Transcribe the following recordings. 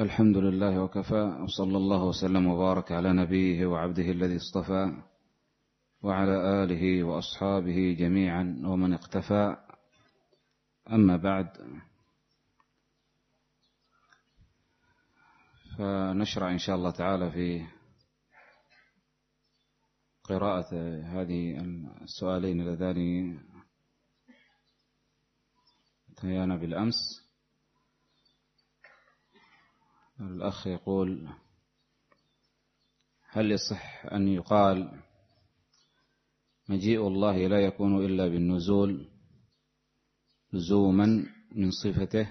الحمد لله وكفى وصلى الله وسلم وبارك على نبيه وعبده الذي اصطفى وعلى آله وأصحابه جميعا ومن اقتفى. أما بعد فنشرع إن شاء الله تعالى في قراءة هذه السؤالين اللذان انتهينا بالأمس. الأخ يقول هل يصح أن يقال مجيء الله لا يكون إلا بالنزول لزوما من صفته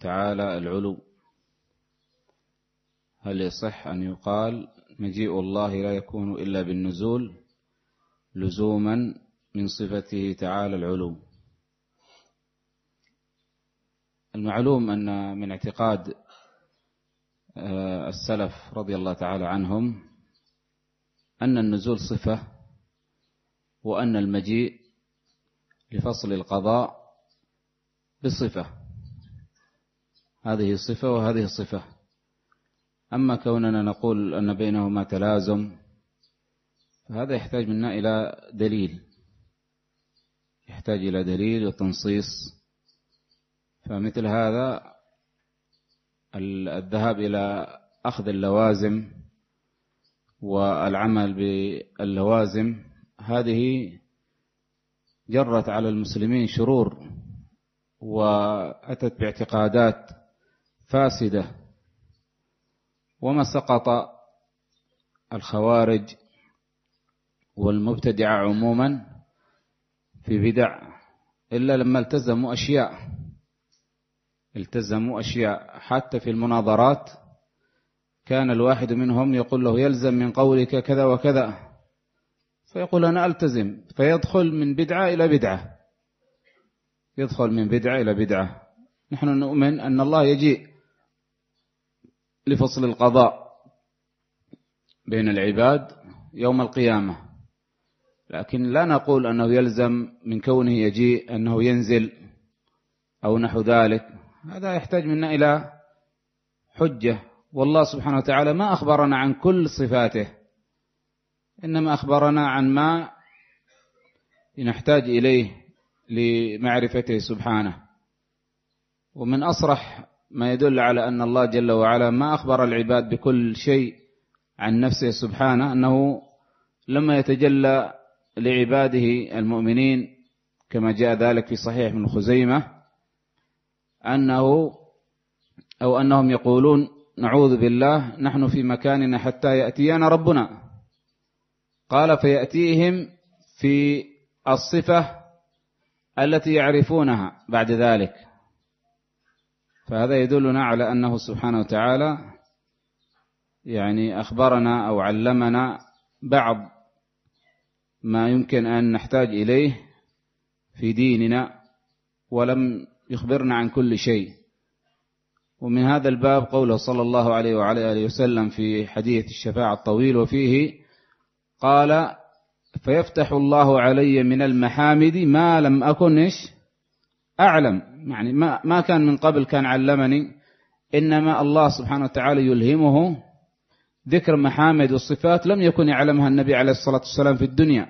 تعالى العلو؟ هل يصح أن يقال مجيء الله لا يكون إلا بالنزول لزوما من صفته تعالى العلو؟ المعلوم أن من اعتقاد السلف رضي الله تعالى عنهم أن النزول صفة وأن المجيء لفصل القضاء بصفة. هذه صفة وهذه صفة. أما كوننا نقول أن بينهما تلازم فهذا يحتاج منا إلى دليل. يحتاج إلى دليل وتنصيص. فمثل هذا الذهاب إلى أخذ اللوازم والعمل باللوازم هذه جرت على المسلمين شرور وأتت باعتقادات فاسدة وما سقط الخوارج والمبتدعة عموما في بدع إلا لما التزموا أشياء. التزموا أشياء. حتى في المناظرات كان الواحد منهم يقول له يلزم من قولك كذا وكذا. فيقول أنا ألتزم. فيدخل من بدعة إلى بدعة. يدخل من بدعة إلى بدعة. نحن نؤمن أن الله يجيء لفصل القضاء بين العباد يوم القيامة. لكن لا نقول أنه يلزم من كونه يجيء أنه ينزل أو نحو ذلك. هذا يحتاج منا إلى حجة. والله سبحانه وتعالى ما أخبرنا عن كل صفاته إنما أخبرنا عن ما نحتاج إليه لمعرفته سبحانه. ومن أصرح ما يدل على أن الله جل وعلا ما أخبر العباد بكل شيء عن نفسه سبحانه أنه لما يتجلى لعباده المؤمنين كما جاء ذلك في صحيح من خزيمة أنه أو أنهم يقولون نعوذ بالله نحن في مكاننا حتى يأتينا ربنا. قال فيأتيهم في الصفة التي يعرفونها بعد ذلك. فهذا يدلنا على أنه سبحانه وتعالى يعني أخبرنا أو علمنا بعض ما يمكن أن نحتاج إليه في ديننا ولم يخبرنا عن كل شيء. ومن هذا الباب قوله صلى الله عليه وعلى آله وسلم في حديث الشفاعة الطويل وفيه قال فيفتح الله علي من المحامد ما لم أكن إيش؟ أعلم. يعني ما, ما كان من قبل كان علمني إنما الله سبحانه وتعالى يلهمه ذكر محامد والصفات لم يكن يعلمها النبي عليه الصلاة والسلام في الدنيا.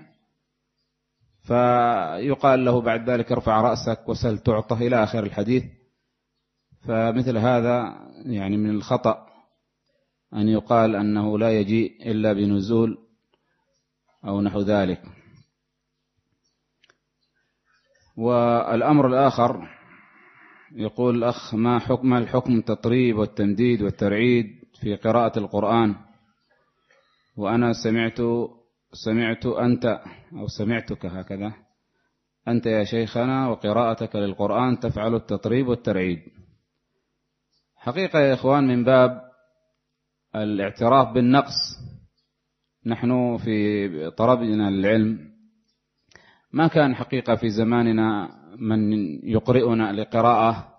فيقال له بعد ذلك ارفع رأسك وسل تعطى إلى آخر الحديث. فمثل هذا يعني من الخطأ أن يقال أنه لا يجيء إلا بنزول أو نحو ذلك. والأمر الآخر يقول الأخ ما حكم الحكم التطريب والتمديد والترعيد في قراءة القرآن؟ وأنا سمعت سمعت أنت أو سمعتك هكذا أنت يا شيخنا وقراءتك للقرآن تفعل التطريب والترعيد حقيقة يا إخوان من باب الاعتراف بالنقص نحن في طلبنا العلم. ما كان حقيقة في زماننا من يقرئنا لقراءة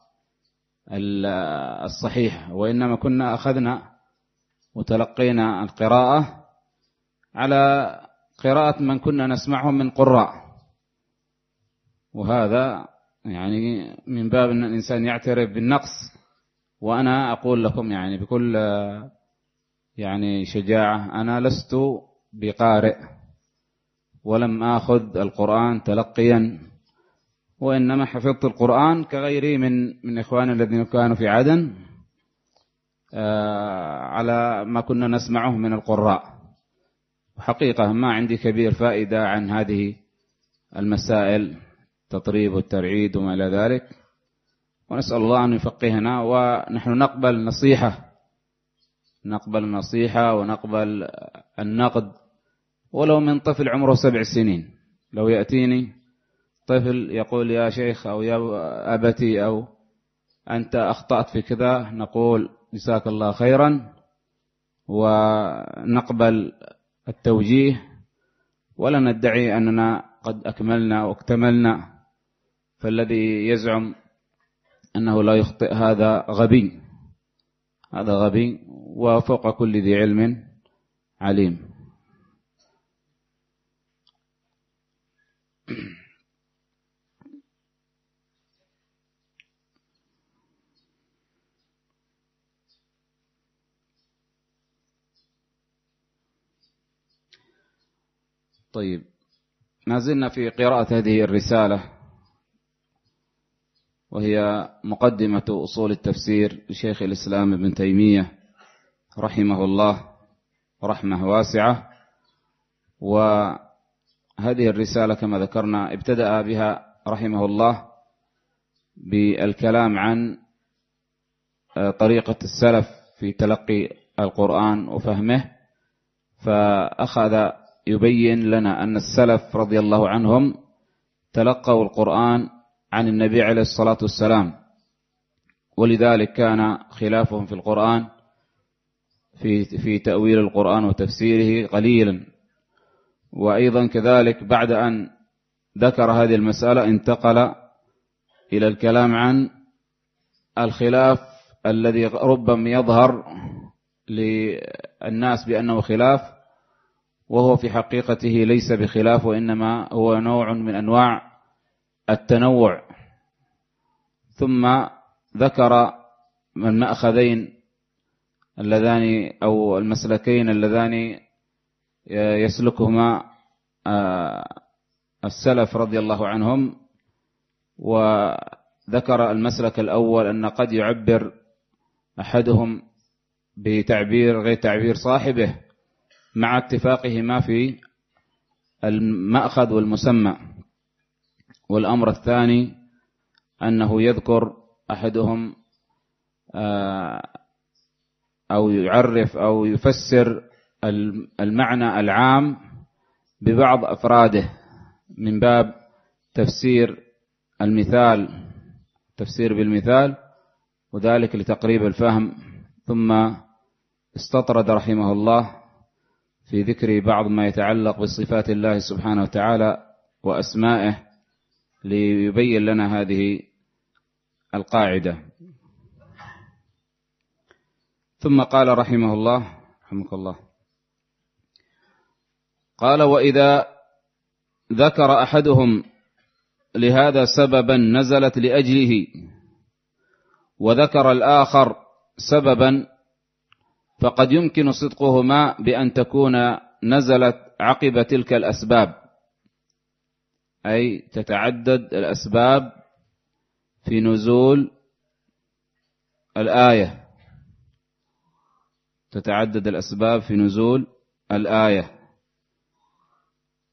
الصحيح وإنما كنا أخذنا وتلقينا القراءة على قراءة من كنا نسمعهم من قراء. وهذا يعني من باب أن الإنسان يعترف بالنقص. وأنا أقول لكم يعني بكل يعني شجاعة أنا لست بقارئ. ولم آخذ القرآن تلقيا. وإنما حفظت القرآن كغيري من من إخواني الذين كانوا في عدن آه، على ما كنا نسمعه من القراء. حقيقة ما عندي كبير فائدة عن هذه المسائل التطريب والترعيد وما إلى ذلك. ونسأل الله أن يفقهنا ونحن نقبل نصيحة نقبل النصيحة ونقبل النقد. ولو من طفل عمره سبع سنين لو يأتيني طفل يقول يا شيخ أو يا أبتي أو أنت أخطأت في كذا نقول جزاك الله خيرا ونقبل التوجيه ولا ندعي أننا قد أكملنا واكتملنا فالذي يزعم أنه لا يخطئ هذا غبي. هذا غبي وفوق كل ذي علم عليم. طيب ما زلنا في قراءة هذه الرسالة وهي مقدمة أصول التفسير لشيخ الإسلام ابن تيمية رحمه الله رحمة واسعة. وهذه الرسالة كما ذكرنا ابتدأ بها رحمه الله بالكلام عن طريقة السلف في تلقي القرآن وفهمه فأخذ يبين لنا أن السلف رضي الله عنهم تلقوا القرآن عن النبي عليه الصلاة والسلام. ولذلك كان خلافهم في القرآن في في تأويل القرآن وتفسيره قليلا. وأيضا كذلك بعد أن ذكر هذه المسألة انتقل إلى الكلام عن الخلاف الذي ربما يظهر للناس بأنه خلاف. وهو في حقيقته ليس بخلاف وإنما هو نوع من أنواع التنوع. ثم ذكر من مأخذين اللذان أو المسلكين اللذان يسلكهما آه، السلف رضي الله عنهم وذكر المسلك الأول أن قد يعبر أحدهم بتعبير غير تعبير صاحبه مع اتفاقهما في المأخذ والمسمى. والأمر الثاني أنه يذكر أحدهم آه، أو يعرف أو يفسر المعنى العام ببعض أفراده من باب تفسير المثال تفسير بالمثال وذلك لتقريب الفهم. ثم استطرد رحمه الله في ذكر بعض ما يتعلق بصفات الله سبحانه وتعالى وأسمائه ليبين لنا هذه القاعدة. ثم قال رحمه الله رحمك الله. قال وإذا ذكر أحدهم لهذا سببا نزلت لأجله وذكر الآخر سببا فقد يمكن صدقهما بأن تكون نزلت عقب تلك الأسباب. أي تتعدد الأسباب في نزول الآية. تتعدد الأسباب في نزول الآية.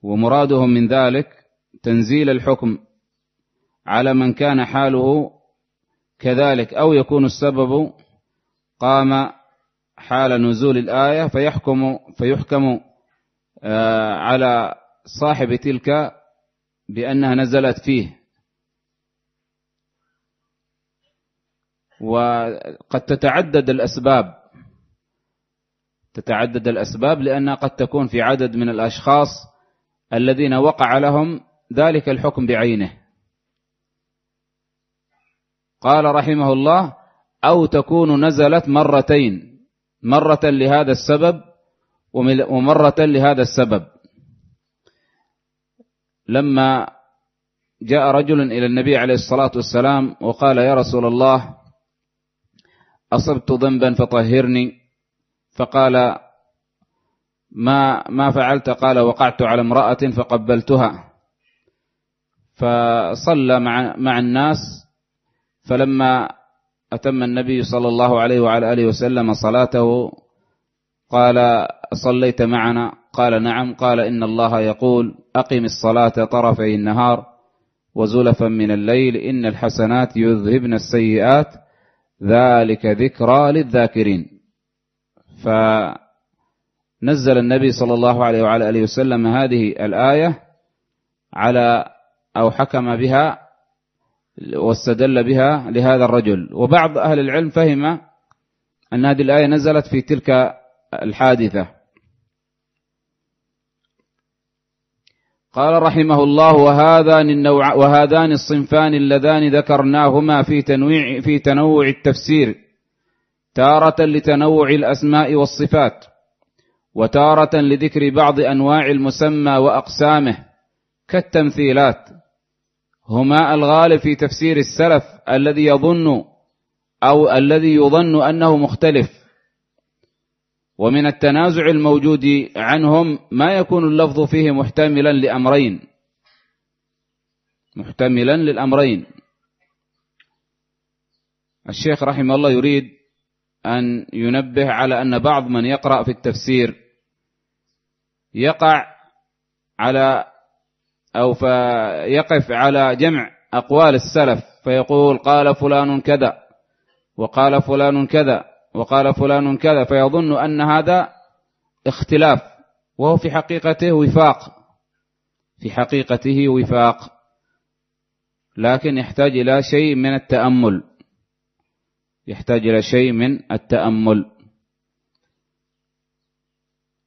ومرادهم من ذلك تنزيل الحكم على من كان حاله كذلك أو يكون السبب قام حال نزول الآية فيحكم فيحكم آه، على صاحب تلك بأنها نزلت فيه. وقد تتعدد الأسباب. تتعدد الأسباب لأنها قد تكون في عدد من الأشخاص الذين وقع لهم ذلك الحكم بعينه. قال رحمه الله أو تكون نزلت مرتين مرة لهذا السبب ومرة لهذا السبب. لما جاء رجل إلى النبي عليه الصلاة والسلام وقال يا رسول الله أصبت ذنبا فطهرني. فقال ما ما فعلت؟ قال وقعت على امرأة فقبلتها. فصلى مع مع الناس فلما أتم النبي صلى الله عليه وعلى آله وسلم صلاته؟ قال صليت معنا؟ قال نعم. قال إن الله يقول أقم الصلاة طرفي النهار وزلفا من الليل إن الحسنات يذهبن السيئات ذلك ذكرى للذاكرين. فنزل النبي صلى الله عليه وعلى آله وسلم هذه الآية على أو حكم بها واستدل بها لهذا الرجل. وبعض أهل العلم فهم أن هذه الآية نزلت في تلك الحادثة. قال رحمه الله وهذان النوع وهذان الصنفان اللذان ذكرناهما في تنويع في تنوع التفسير تارة لتنوع الأسماء والصفات وتارة لذكر بعض أنواع المسمى وأقسامه كالتمثيلات. هما الغالب في تفسير السلف الذي يظن أو الذي يظن أنه مختلف. ومن التنازع الموجود عنهم ما يكون اللفظ فيه محتملا لأمرين. محتملا للأمرين. الشيخ رحمه الله يريد أن ينبه على أن بعض من يقرأ في التفسير يقع على أو فيقف على جمع أقوال السلف فيقول قال فلان كذا وقال فلان كذا وقال فلان كذا فيظن أن هذا اختلاف وهو في حقيقته وفاق في حقيقته وفاق لكن يحتاج إلى شيء من التأمل يحتاج إلى شيء من التأمل.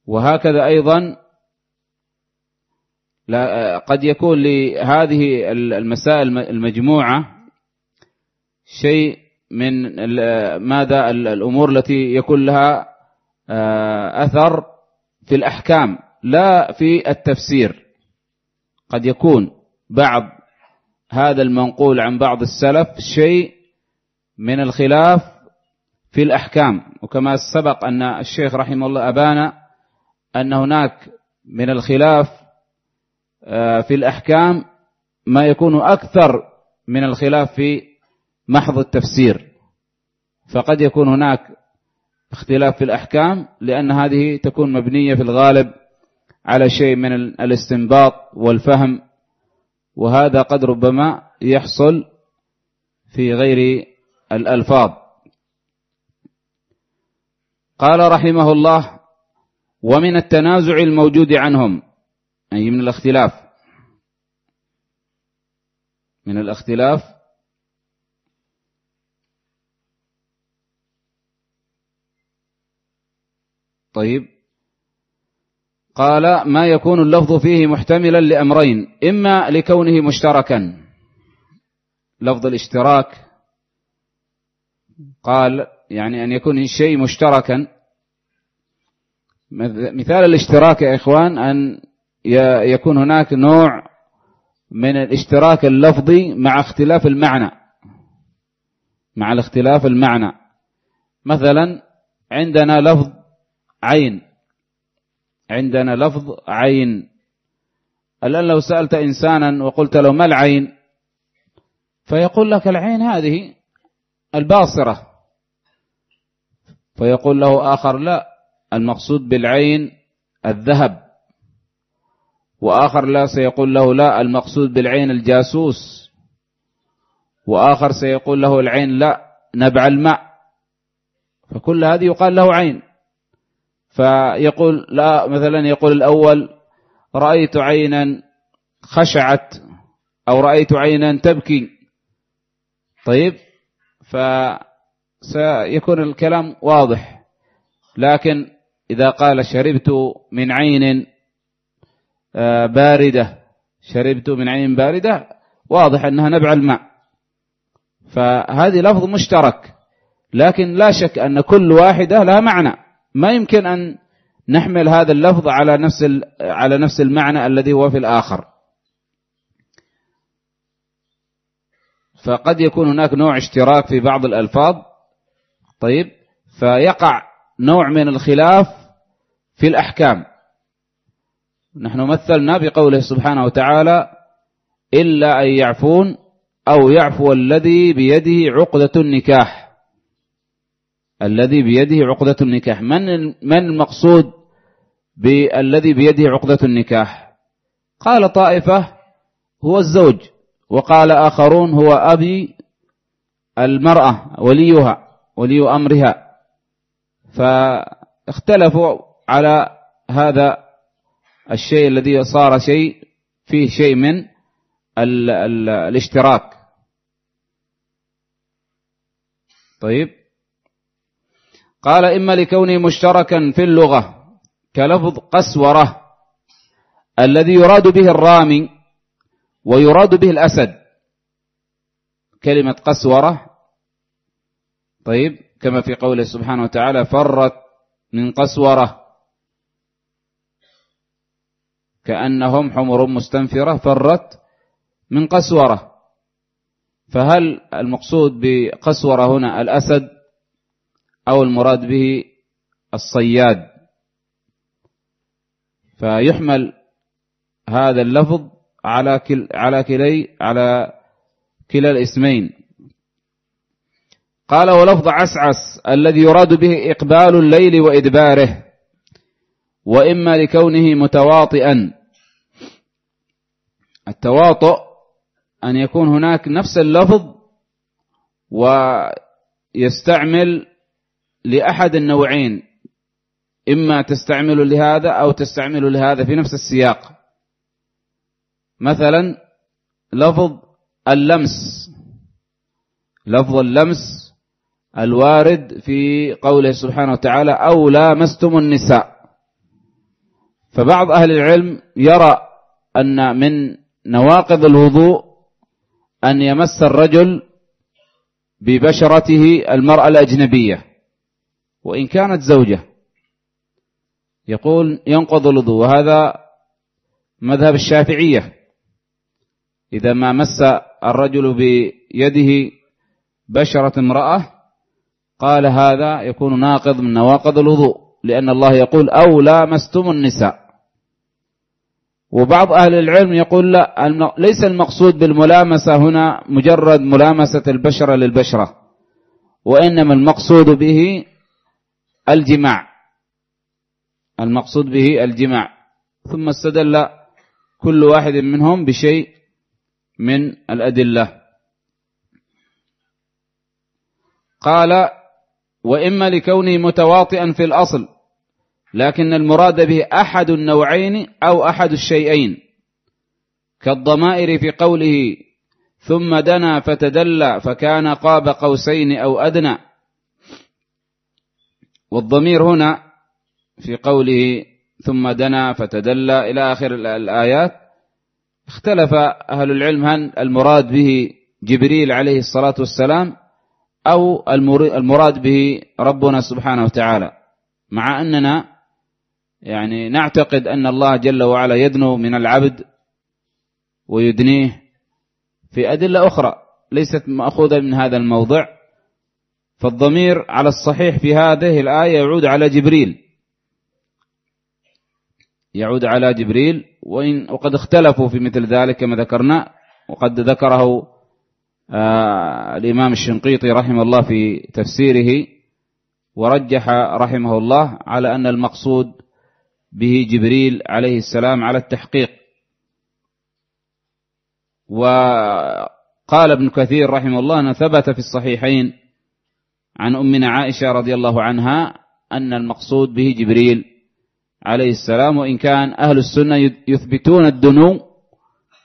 وهكذا أيضا لا قد يكون لهذه المسائل المجموعة شيء من ماذا الأمور التي يكون لها آه، أثر في الأحكام لا في التفسير. قد يكون بعض هذا المنقول عن بعض السلف شيء من الخلاف في الأحكام. وكما سبق أن الشيخ رحمه الله أبان أن هناك من الخلاف آه، في الأحكام ما يكون أكثر من الخلاف في محض التفسير. فقد يكون هناك اختلاف في الأحكام لأن هذه تكون مبنية في الغالب على شيء من الاستنباط والفهم وهذا قد ربما يحصل في غير الألفاظ. قال رحمه الله ومن التنازع الموجود عنهم أي من الاختلاف. من الاختلاف. طيب. قال ما يكون اللفظ فيه محتملا لأمرين إما لكونه مشتركا. لفظ الاشتراك. قال يعني أن يكون الشيء مشتركا. مثال الاشتراك يا إخوان أن يكون هناك نوع من الاشتراك اللفظي مع اختلاف المعنى. مع الاختلاف المعنى. مثلا عندنا لفظ عين. عندنا لفظ عين. الآن لو سألت إنسانا وقلت له ما العين؟ فيقول لك العين هذه الباصرة. فيقول له آخر لا المقصود بالعين الذهب. وآخر لا سيقول له لا المقصود بالعين الجاسوس. وآخر سيقول له العين لا نبع الماء. فكل هذه يقال له عين. فيقول لا مثلا يقول الأول رأيت عينا خشعت أو رأيت عينا تبكي. طيب فسيكون الكلام واضح. لكن إذا قال شربت من عين باردة. شربت من عين باردة. واضح أنها نبع الماء. فهذه لفظ مشترك. لكن لا شك أن كل واحدة لها معنى. ما يمكن أن نحمل هذا اللفظ على نفس على نفس المعنى الذي هو في الآخر. فقد يكون هناك نوع اشتراك في بعض الألفاظ. طيب. فيقع نوع من الخلاف في الأحكام. نحن مثلنا بقوله سبحانه وتعالى إلا أن يعفون أو يعفو الذي بيده عقدة النكاح. الذي بيده عقدة النكاح. من من المقصود بالذي بيده عقدة النكاح؟ قال طائفة هو الزوج وقال آخرون هو أبي المرأة وليها ولي أمرها. فاختلفوا على هذا الشيء الذي صار شيء فيه شيء من ال ال الاشتراك. طيب. قال إما لكونه مشتركا في اللغة كلفظ قسورة الذي يراد به الرامي ويراد به الأسد. كلمة قسورة. طيب. كما في قوله سبحانه وتعالى فرت من قسورة كأنهم حمر مستنفرة فرت من قسورة. فهل المقصود بقسورة هنا الأسد أو المراد به الصياد؟ فيحمل هذا اللفظ على كل على كلي على كلا الاسمين. قال ولفظ عسعس الذي يراد به إقبال الليل وإدباره. وإما لكونه متواطئا. التواطؤ أن يكون هناك نفس اللفظ ويستعمل لأحد النوعين إما تستعمل لهذا أو تستعمل لهذا في نفس السياق. مثلا لفظ اللمس لفظ اللمس الوارد في قوله سبحانه وتعالى أو لامستم النساء فبعض أهل العلم يرى أن من نواقض الوضوء أن يمس الرجل ببشرته المرأة الأجنبية وإن كانت زوجة. يقول ينقض الوضوء وهذا مذهب الشافعية. إذا ما مس الرجل بيده بشرة امرأة قال هذا يكون ناقض من نواقض الوضوء لأن الله يقول أو لامستم النساء. وبعض أهل العلم يقول لا ليس المقصود بالملامسة هنا مجرد ملامسة البشرة للبشرة وإنما المقصود به الجماع. المقصود به الجماع. ثم استدل كل واحد منهم بشيء من الأدلة. قال وإما لكونه متواطئا في الأصل لكن المراد به أحد النوعين أو أحد الشيئين. كالضمائر في قوله ثم دنا فتدلى فكان قاب قوسين أو أدنى. والضمير هنا في قوله ثم دنا فتدلى إلى آخر الآيات اختلف أهل العلم هل المراد به جبريل عليه الصلاة والسلام أو المراد به ربنا سبحانه وتعالى مع أننا يعني نعتقد أن الله جل وعلا يدنو من العبد ويدنيه في أدلة أخرى ليست مأخوذة من هذا الموضع فالضمير على الصحيح في هذه الآية يعود على جبريل. يعود على جبريل وإن وقد اختلفوا في مثل ذلك كما ذكرنا وقد ذكره آه الإمام الشنقيطي رحمه الله في تفسيره ورجح رحمه الله على أن المقصود به جبريل عليه السلام على التحقيق. وقال ابن كثير رحمه الله أن ثبت في الصحيحين عن أمنا عائشة رضي الله عنها أن المقصود به جبريل عليه السلام وإن كان أهل السنة يثبتون الدنو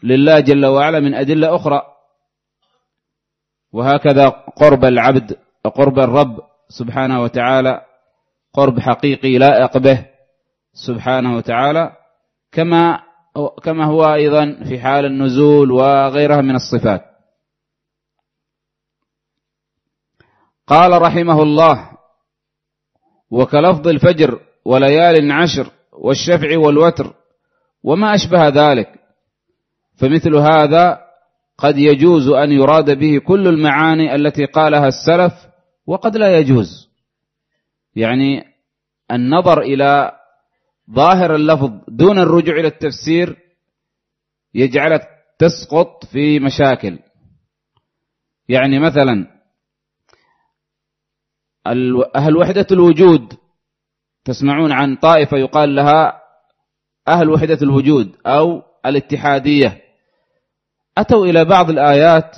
لله جل وعلا من أدلة أخرى. وهكذا قرب العبد وقرب الرب سبحانه وتعالى قرب حقيقي لائق به. سبحانه وتعالى كما كما هو أيضا في حال النزول وغيرها من الصفات. قال رحمه الله وكلفظ الفجر وليال عشر والشفع والوتر وما أشبه ذلك فمثل هذا قد يجوز أن يراد به كل المعاني التي قالها السلف وقد لا يجوز. يعني النظر إلى ظاهر اللفظ دون الرجوع إلى التفسير يجعلك تسقط في مشاكل. يعني مثلا أهل وحدة الوجود تسمعون عن طائفة يقال لها أهل وحدة الوجود أو الاتحادية. أتوا إلى بعض الآيات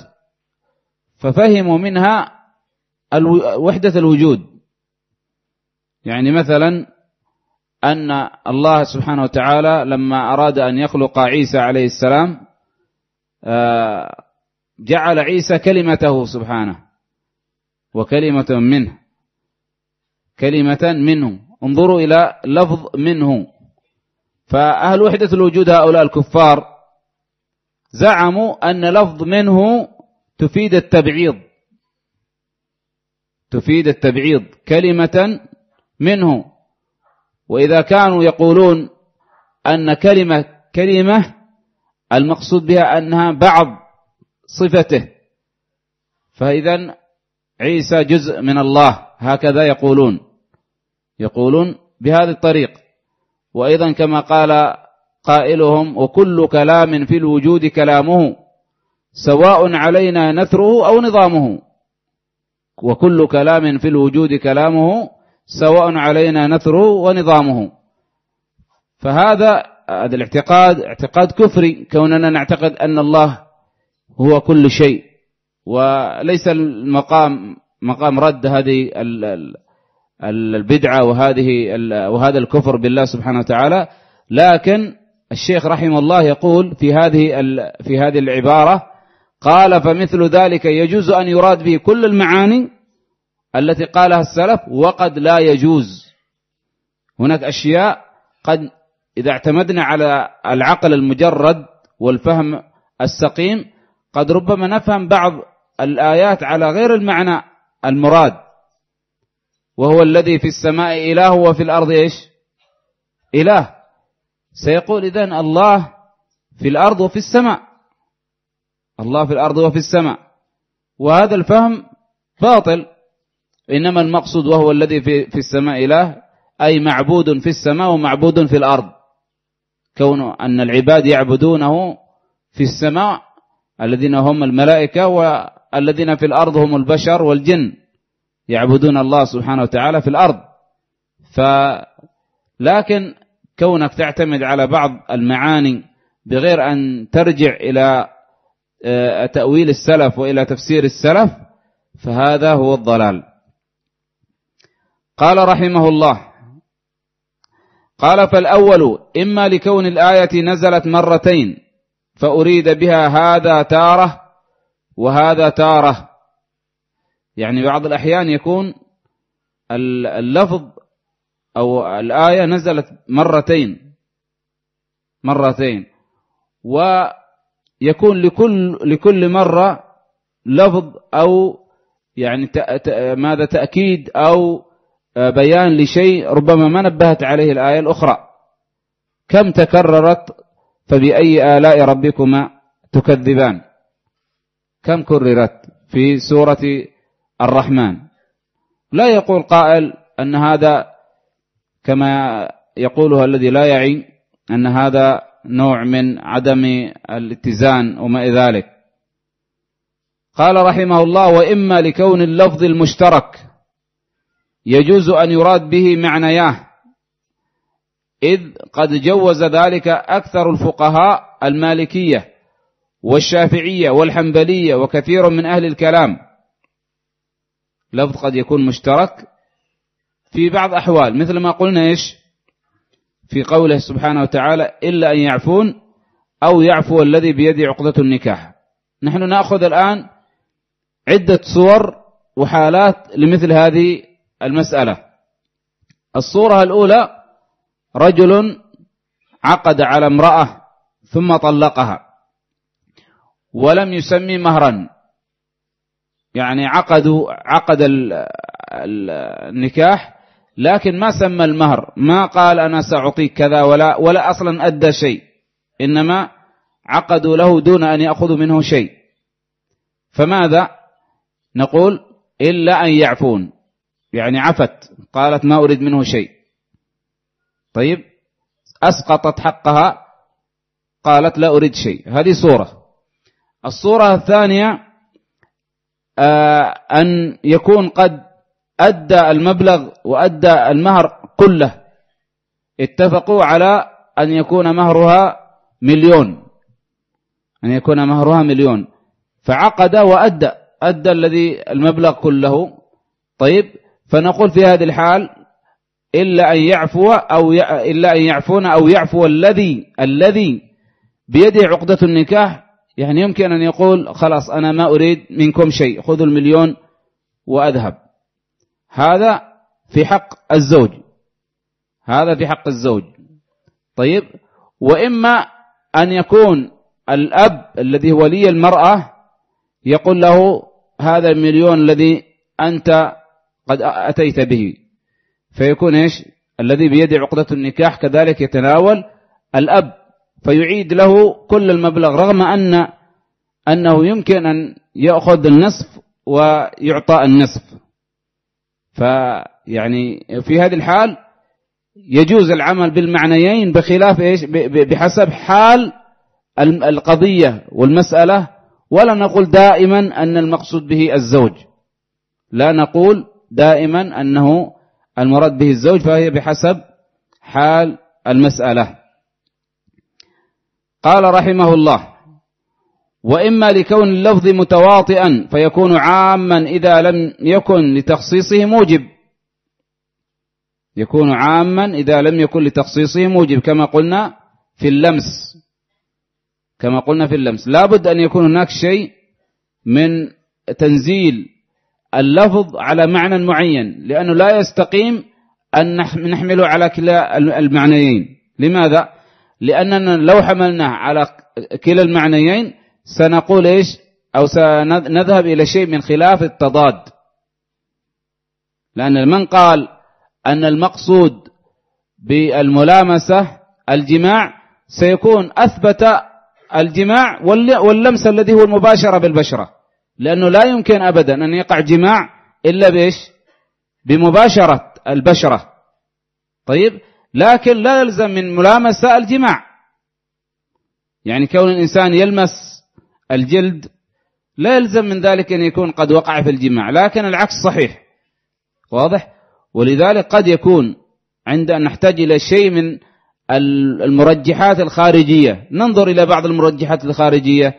ففهموا منها وحدة الوجود. يعني مثلا أن الله سبحانه وتعالى لما أراد أن يخلق عيسى عليه السلام آه، جعل عيسى كلمته سبحانه وكلمة منه كلمة منه. انظروا إلى لفظ منه. فأهل وحدة الوجود هؤلاء الكفار زعموا أن لفظ منه تفيد التبعيض. تفيد التبعيض. كلمة منه. وإذا كانوا يقولون أن كلمة كلمة المقصود بها أنها بعض صفته فإذا عيسى جزء من الله هكذا يقولون. يقولون بهذا الطريق. وأيضا كما قال قائلهم وكل كلام في الوجود كلامه سواء علينا نثره أو نظامه. وكل كلام في الوجود كلامه سواء علينا نثره ونظامه. فهذا هذا الاعتقاد اعتقاد كفري كوننا نعتقد أن الله هو كل شيء. وليس المقام مقام رد هذه البدعة وهذه وهذا الكفر بالله سبحانه وتعالى. لكن الشيخ رحمه الله يقول في هذه في هذه العبارة قال فمثل ذلك يجوز أن يراد به كل المعاني التي قالها السلف وقد لا يجوز. هناك أشياء قد إذا اعتمدنا على العقل المجرد والفهم السقيم قد ربما نفهم بعض الآيات على غير المعنى المراد. وهو الذي في السماء إله وفي الأرض إيش؟ إله. سيقول إذن الله في الأرض وفي السماء. الله في الأرض وفي السماء. وهذا الفهم باطل. إنما المقصود وهو الذي في, في السماء إله أي معبود في السماء ومعبود في الأرض. كون أن العباد يعبدونه في السماء الذين هم الملائكة والذين في الأرض هم البشر والجن. يعبدون الله سبحانه وتعالى في الأرض. ف لكن كونك تعتمد على بعض المعاني بغير أن ترجع إلى آه، تأويل السلف وإلى تفسير السلف فهذا هو الضلال. قال رحمه الله. قال فالأول إما لكون الآية نزلت مرتين فأريد بها هذا تارة وهذا تارة. يعني بعض الأحيان يكون اللفظ أو الآية نزلت مرتين مرتين. ويكون لكل لكل مرة لفظ أو يعني ماذا تأكيد أو بيان لشيء ربما ما نبهت عليه الآية الأخرى. كم تكررت فبأي آلاء ربكما تكذبان؟ كم كررت في سورة الرحمن؟ لا يقول قائل أن هذا كما يقوله الذي لا يعي أن هذا نوع من عدم الاتزان وما ذلك. قال رحمه الله وإما لكون اللفظ المشترك يجوز أن يراد به معنياه. إذ قد جوز ذلك أكثر الفقهاء المالكية والشافعية والحنبلية وكثير من أهل الكلام. لفظ قد يكون مشترك في بعض أحوال مثل ما قلنا إيش؟ في قوله سبحانه وتعالى إلا أن يعفون أو يعفو الذي بيده عقدة النكاح. نحن نأخذ الآن عدة صور وحالات لمثل هذه المسألة. الصورة الأولى رجل عقد على امرأة ثم طلقها ولم يسمي مهرا. يعني عقدوا عقد النكاح لكن ما سمى المهر. ما قال أنا سأعطيك كذا ولا ولا أصلا أدى شيء. إنما عقدوا له دون أن يأخذوا منه شيء. فماذا نقول؟ إلا أن يعفون. يعني عفت قالت ما أريد منه شيء. طيب أسقطت حقها قالت لا أريد شيء. هذه صورة. الصورة الثانية آه، أن يكون قد أدى المبلغ وأدى المهر كله. اتفقوا على أن يكون مهرها مليون. أن يكون مهرها مليون. فعقد وأدى أدى الذي المبلغ كله. طيب فنقول في هذه الحال إلا أن يعفو أو ي... إلا أن يعفون أو يعفو الذي الذي بيده عقدة النكاح. يعني يمكن أن يقول خلاص أنا ما أريد منكم شيء خذوا المليون وأذهب. هذا في حق الزوج. هذا في حق الزوج. طيب؟ وإما أن يكون الأب الذي هو ولي المرأة يقول له هذا المليون الذي أنت قد أتيت به. فيكون إيش؟ الذي بيده عقدة النكاح كذلك يتناول الأب فيعيد له كل المبلغ رغم أن أنه يمكن أن يأخذ النصف ويعطى النصف. فيعني في هذه الحال يجوز العمل بالمعنيين بخلاف إيش؟ بحسب حال القضية والمسألة. ولا نقول دائما أن المقصود به الزوج. لا نقول دائما أنه المراد به الزوج فهي بحسب حال المسألة. قال رحمه الله وإما لكون اللفظ متواطئا فيكون عاما إذا لم يكن لتخصيصه موجب. يكون عاما إذا لم يكن لتخصيصه موجب كما قلنا في اللمس. كما قلنا في اللمس. لا بد أن يكون هناك شيء من تنزيل اللفظ على معنى معين لأنه لا يستقيم أن نحمله على كلا المعنيين. لماذا؟ لأننا لو حملناه على كلا المعنيين سنقول إيش؟ أو سنذهب إلى شيء من خلاف التضاد. لأن من قال أن المقصود بالملامسة الجماع سيكون أثبت الجماع واللمس الذي هو المباشرة بالبشرة. لأنه لا يمكن أبدا أن يقع جماع إلا بإيش؟ بمباشرة البشرة. طيب؟ لكن لا يلزم من ملامسة الجماع. يعني كون الإنسان يلمس الجلد لا يلزم من ذلك أن يكون قد وقع في الجماع لكن العكس صحيح. واضح؟ ولذلك قد يكون عند أن نحتاج إلى شيء من المرجحات الخارجية. ننظر إلى بعض المرجحات الخارجية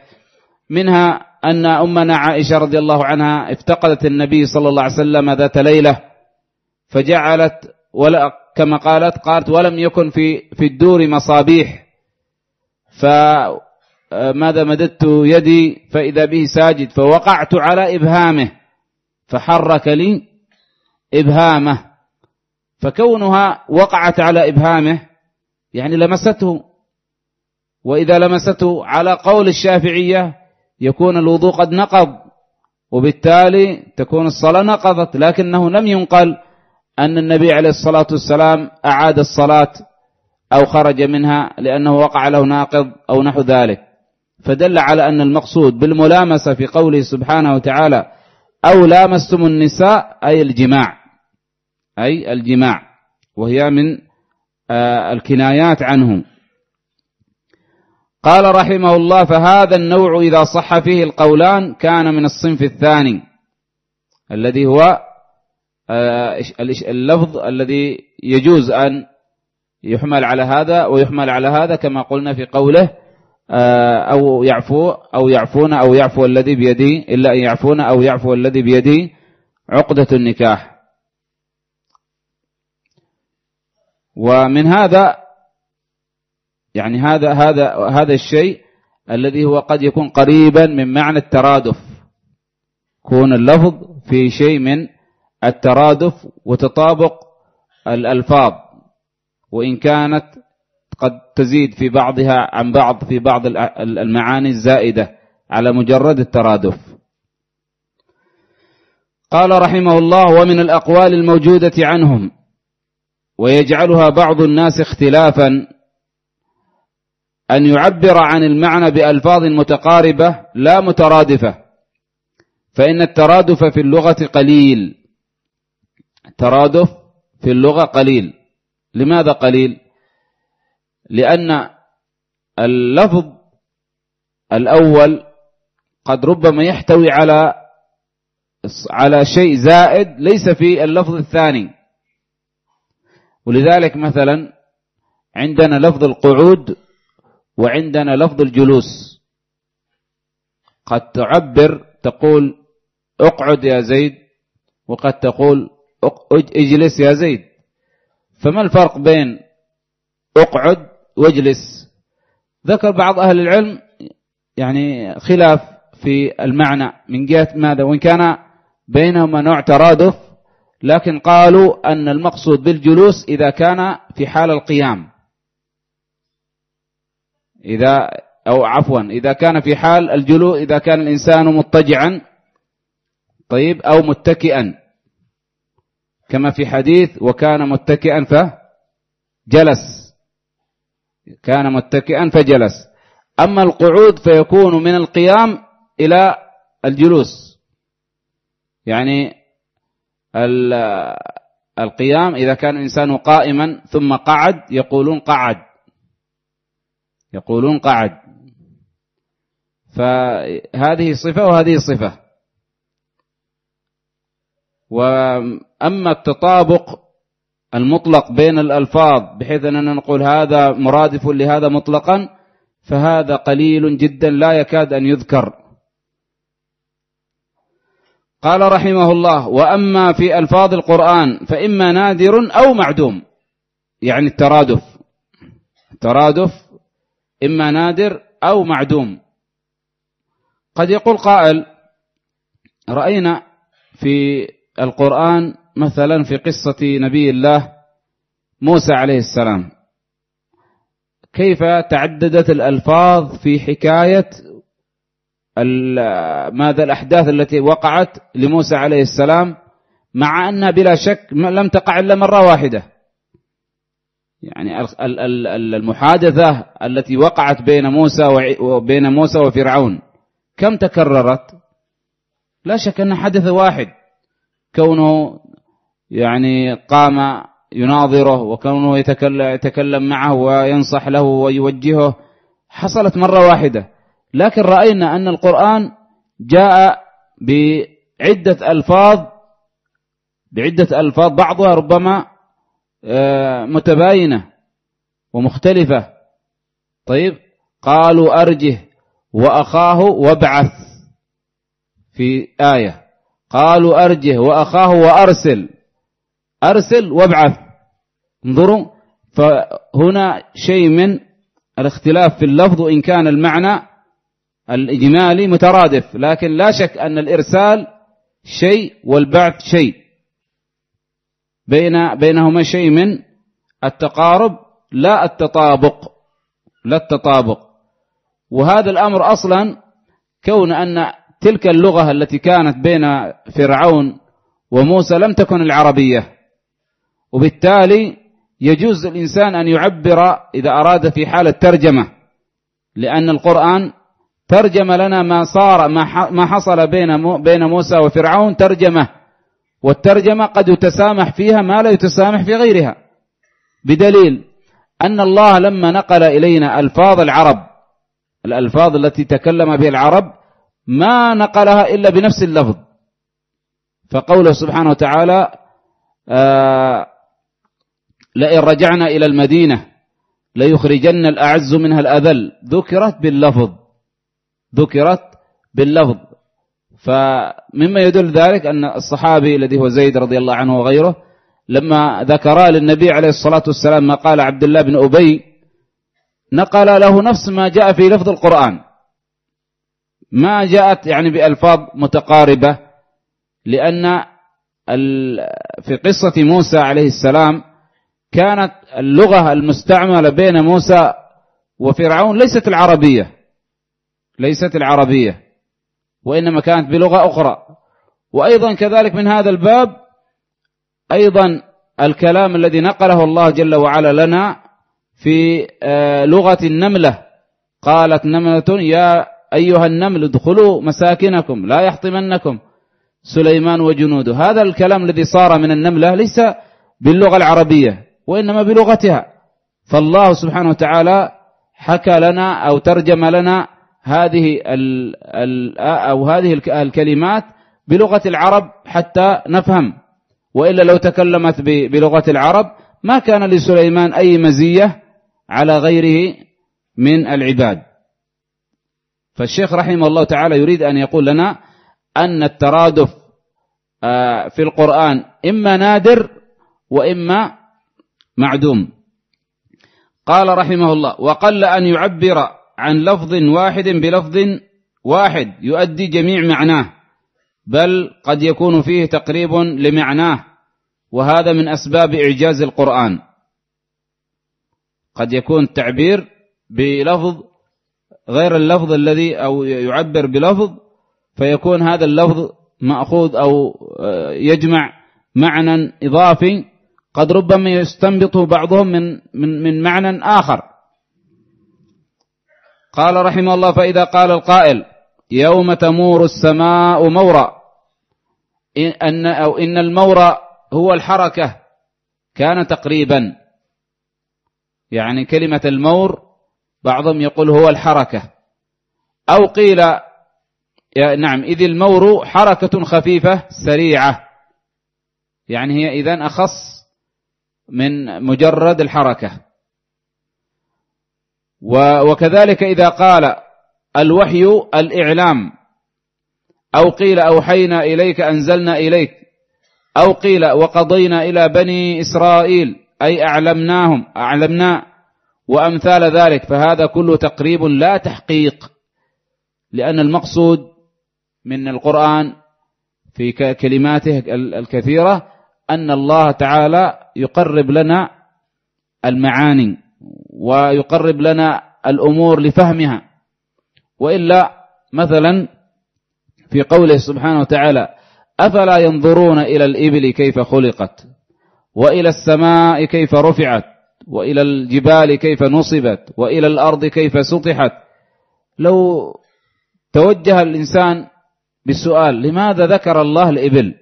منها أن أمنا عائشة رضي الله عنها افتقدت النبي صلى الله عليه وسلم ذات ليلة فجعلت ولا كما قالت قالت ولم يكن في في الدور مصابيح. فماذا مددت يدي فإذا به ساجد فوقعت على إبهامه فحرك لي إبهامه. فكونها وقعت على إبهامه يعني لمسته. وإذا لمسته على قول الشافعية يكون الوضوء قد نقض وبالتالي تكون الصلاة نقضت لكنه لم ينقل أن النبي عليه الصلاة والسلام أعاد الصلاة أو خرج منها لأنه وقع له ناقض أو نحو ذلك. فدل على أن المقصود بالملامسة في قوله سبحانه وتعالى أو لامستم النساء أي الجماع. أي الجماع. وهي من آه، الكنايات عنه. قال رحمه الله فهذا النوع إذا صح فيه القولان كان من الصنف الثاني الذي هو آه، اللفظ الذي يجوز أن يحمل على هذا ويحمل على هذا كما قلنا في قوله آه، أو يعفو أو يعفون أو يعفو الذي بيده إلا أن يعفون أو يعفو الذي بيده عقدة النكاح. ومن هذا يعني هذا هذا هذا الشيء الذي هو قد يكون قريبا من معنى الترادف. كون اللفظ في شيء من الترادف وتطابق الألفاظ. وإن كانت قد تزيد في بعضها عن بعض في بعض المعاني الزائدة على مجرد الترادف. قال رحمه الله ومن الأقوال الموجودة عنهم ويجعلها بعض الناس اختلافا أن يعبر عن المعنى بألفاظ متقاربة لا مترادفة. فإن الترادف في اللغة قليل. الترادف في اللغة قليل. لماذا قليل؟ لأن اللفظ الأول قد ربما يحتوي على على شيء زائد ليس في اللفظ الثاني. ولذلك مثلا عندنا لفظ القعود وعندنا لفظ الجلوس. قد تعبر تقول اقعد يا زيد وقد تقول اجلس يا زيد. فما الفرق بين اقعد واجلس؟ ذكر بعض أهل العلم يعني خلاف في المعنى من جهة ماذا وإن كان بينهما نوع ترادف لكن قالوا أن المقصود بالجلوس إذا كان في حال القيام. إذا أو عفوا إذا كان في حال الجلوس إذا كان الإنسان مضطجعا طيب أو متكئا. كما في حديث وكان متكئا فجلس كان متكئا فجلس. أما القعود فيكون من القيام إلى الجلوس. يعني القيام إذا كان الإنسان قائما ثم قعد يقولون قعد. يقولون قعد. فهذه صفة وهذه صفة. وأما التطابق المطلق بين الألفاظ بحيث أننا نقول هذا مرادف لهذا مطلقا فهذا قليل جدا لا يكاد أن يذكر. قال رحمه الله وأما في ألفاظ القرآن فإما نادر أو معدوم. يعني الترادف. الترادف إما نادر أو معدوم. قد يقول قائل رأينا في القرآن مثلا في قصة نبي الله موسى عليه السلام. كيف تعددت الألفاظ في حكاية ماذا الأحداث التي وقعت لموسى عليه السلام مع أنها بلا شك لم تقع إلا مرة واحدة. يعني المحادثة التي وقعت بين موسى وبين موسى وفرعون كم تكررت؟ لا شك أن حدث واحد. كونه يعني قام يناظره وكونه يتكلم معه وينصح له ويوجهه حصلت مرة واحدة. لكن رأينا أن القرآن جاء بعدة ألفاظ بعدة ألفاظ بعضها ربما متباينة ومختلفة. طيب قالوا أرجه وأخاه وابعث في آية. قالوا أرجه وأخاه وأرسل أرسل وابعث. انظروا فهنا شيء من الاختلاف في اللفظ إن كان المعنى الإجمالي مترادف لكن لا شك أن الإرسال شيء والبعث شيء. بين بينهما شيء من التقارب لا التطابق لا التطابق. وهذا الأمر أصلا كون أن تلك اللغة التي كانت بين فرعون وموسى لم تكن العربية. وبالتالي يجوز الإنسان أن يعبر إذا أراد في حال الترجمة لأن القرآن ترجم لنا ما صار ما حصل بين موسى وفرعون ترجمة. والترجمة قد يتسامح فيها ما لا يتسامح في غيرها. بدليل أن الله لما نقل إلينا ألفاظ العرب الألفاظ التي تكلم بها العرب ما نقلها إلا بنفس اللفظ. فقوله سبحانه وتعالى آه لئن رجعنا إلى المدينة ليخرجن الأعز منها الأذل. ذكرت باللفظ. ذكرت باللفظ. فمما يدل ذلك أن الصحابي الذي هو زيد رضي الله عنه وغيره لما ذكرا للنبي عليه الصلاة والسلام ما قال عبد الله بن أبي نقل له نفس ما جاء في لفظ القرآن. ما جاءت يعني بألفاظ متقاربة لأن في قصة موسى عليه السلام كانت اللغة المستعملة بين موسى وفرعون ليست العربية ليست العربية. وإنما كانت بلغة أخرى. وأيضا كذلك من هذا الباب أيضا الكلام الذي نقله الله جل وعلا لنا في آه، لغة النملة. قالت نملة يا أيها النمل ادخلوا مساكنكم لا يحطمنكم سليمان وجنوده. هذا الكلام الذي صار من النملة ليس باللغة العربية وإنما بلغتها. فالله سبحانه وتعالى حكى لنا أو ترجم لنا هذه ال أو هذه الكلمات بلغة العرب حتى نفهم. وإلا لو تكلمت بلغة العرب ما كان لسليمان أي مزية على غيره من العباد. فالشيخ رحمه الله تعالى يريد أن يقول لنا أن الترادف آه، في القرآن إما نادر وإما معدوم. قال رحمه الله وقل أن يعبر عن لفظ واحد بلفظ واحد يؤدي جميع معناه بل قد يكون فيه تقريب لمعناه وهذا من أسباب إعجاز القرآن. قد يكون التعبير بلفظ غير اللفظ الذي أو يعبر بلفظ فيكون هذا اللفظ مأخوذ أو آه، يجمع معنى إضافي قد ربما يستنبطه بعضهم من من من معنى آخر. قال رحمه الله فإذا قال القائل يوم تمور السماء مورا إن أو إن المور هو الحركة كان تقريبا. يعني كلمة المور بعضهم يقول هو الحركة. أو قيل نعم إذ المور حركة خفيفة سريعة. يعني هي إذن أخص من مجرد الحركة. وكذلك إذا قال الوحي الإعلام أو قيل أوحينا إليك أنزلنا إليك أو قيل وقضينا إلى بني إسرائيل أي أعلمناهم أعلمنا وأمثال ذلك فهذا كله تقريب لا تحقيق لأن المقصود من القرآن في كلماته الكثيرة أن الله تعالى يقرب لنا المعاني. ويقرب لنا الأمور لفهمها. وإلا مثلا في قوله سبحانه وتعالى أفلا ينظرون إلى الإبل كيف خلقت؟ وإلى السماء كيف رفعت؟ وإلى الجبال كيف نصبت؟ وإلى الأرض كيف سطحت؟ لو توجه الإنسان بالسؤال لماذا ذكر الله الإبل؟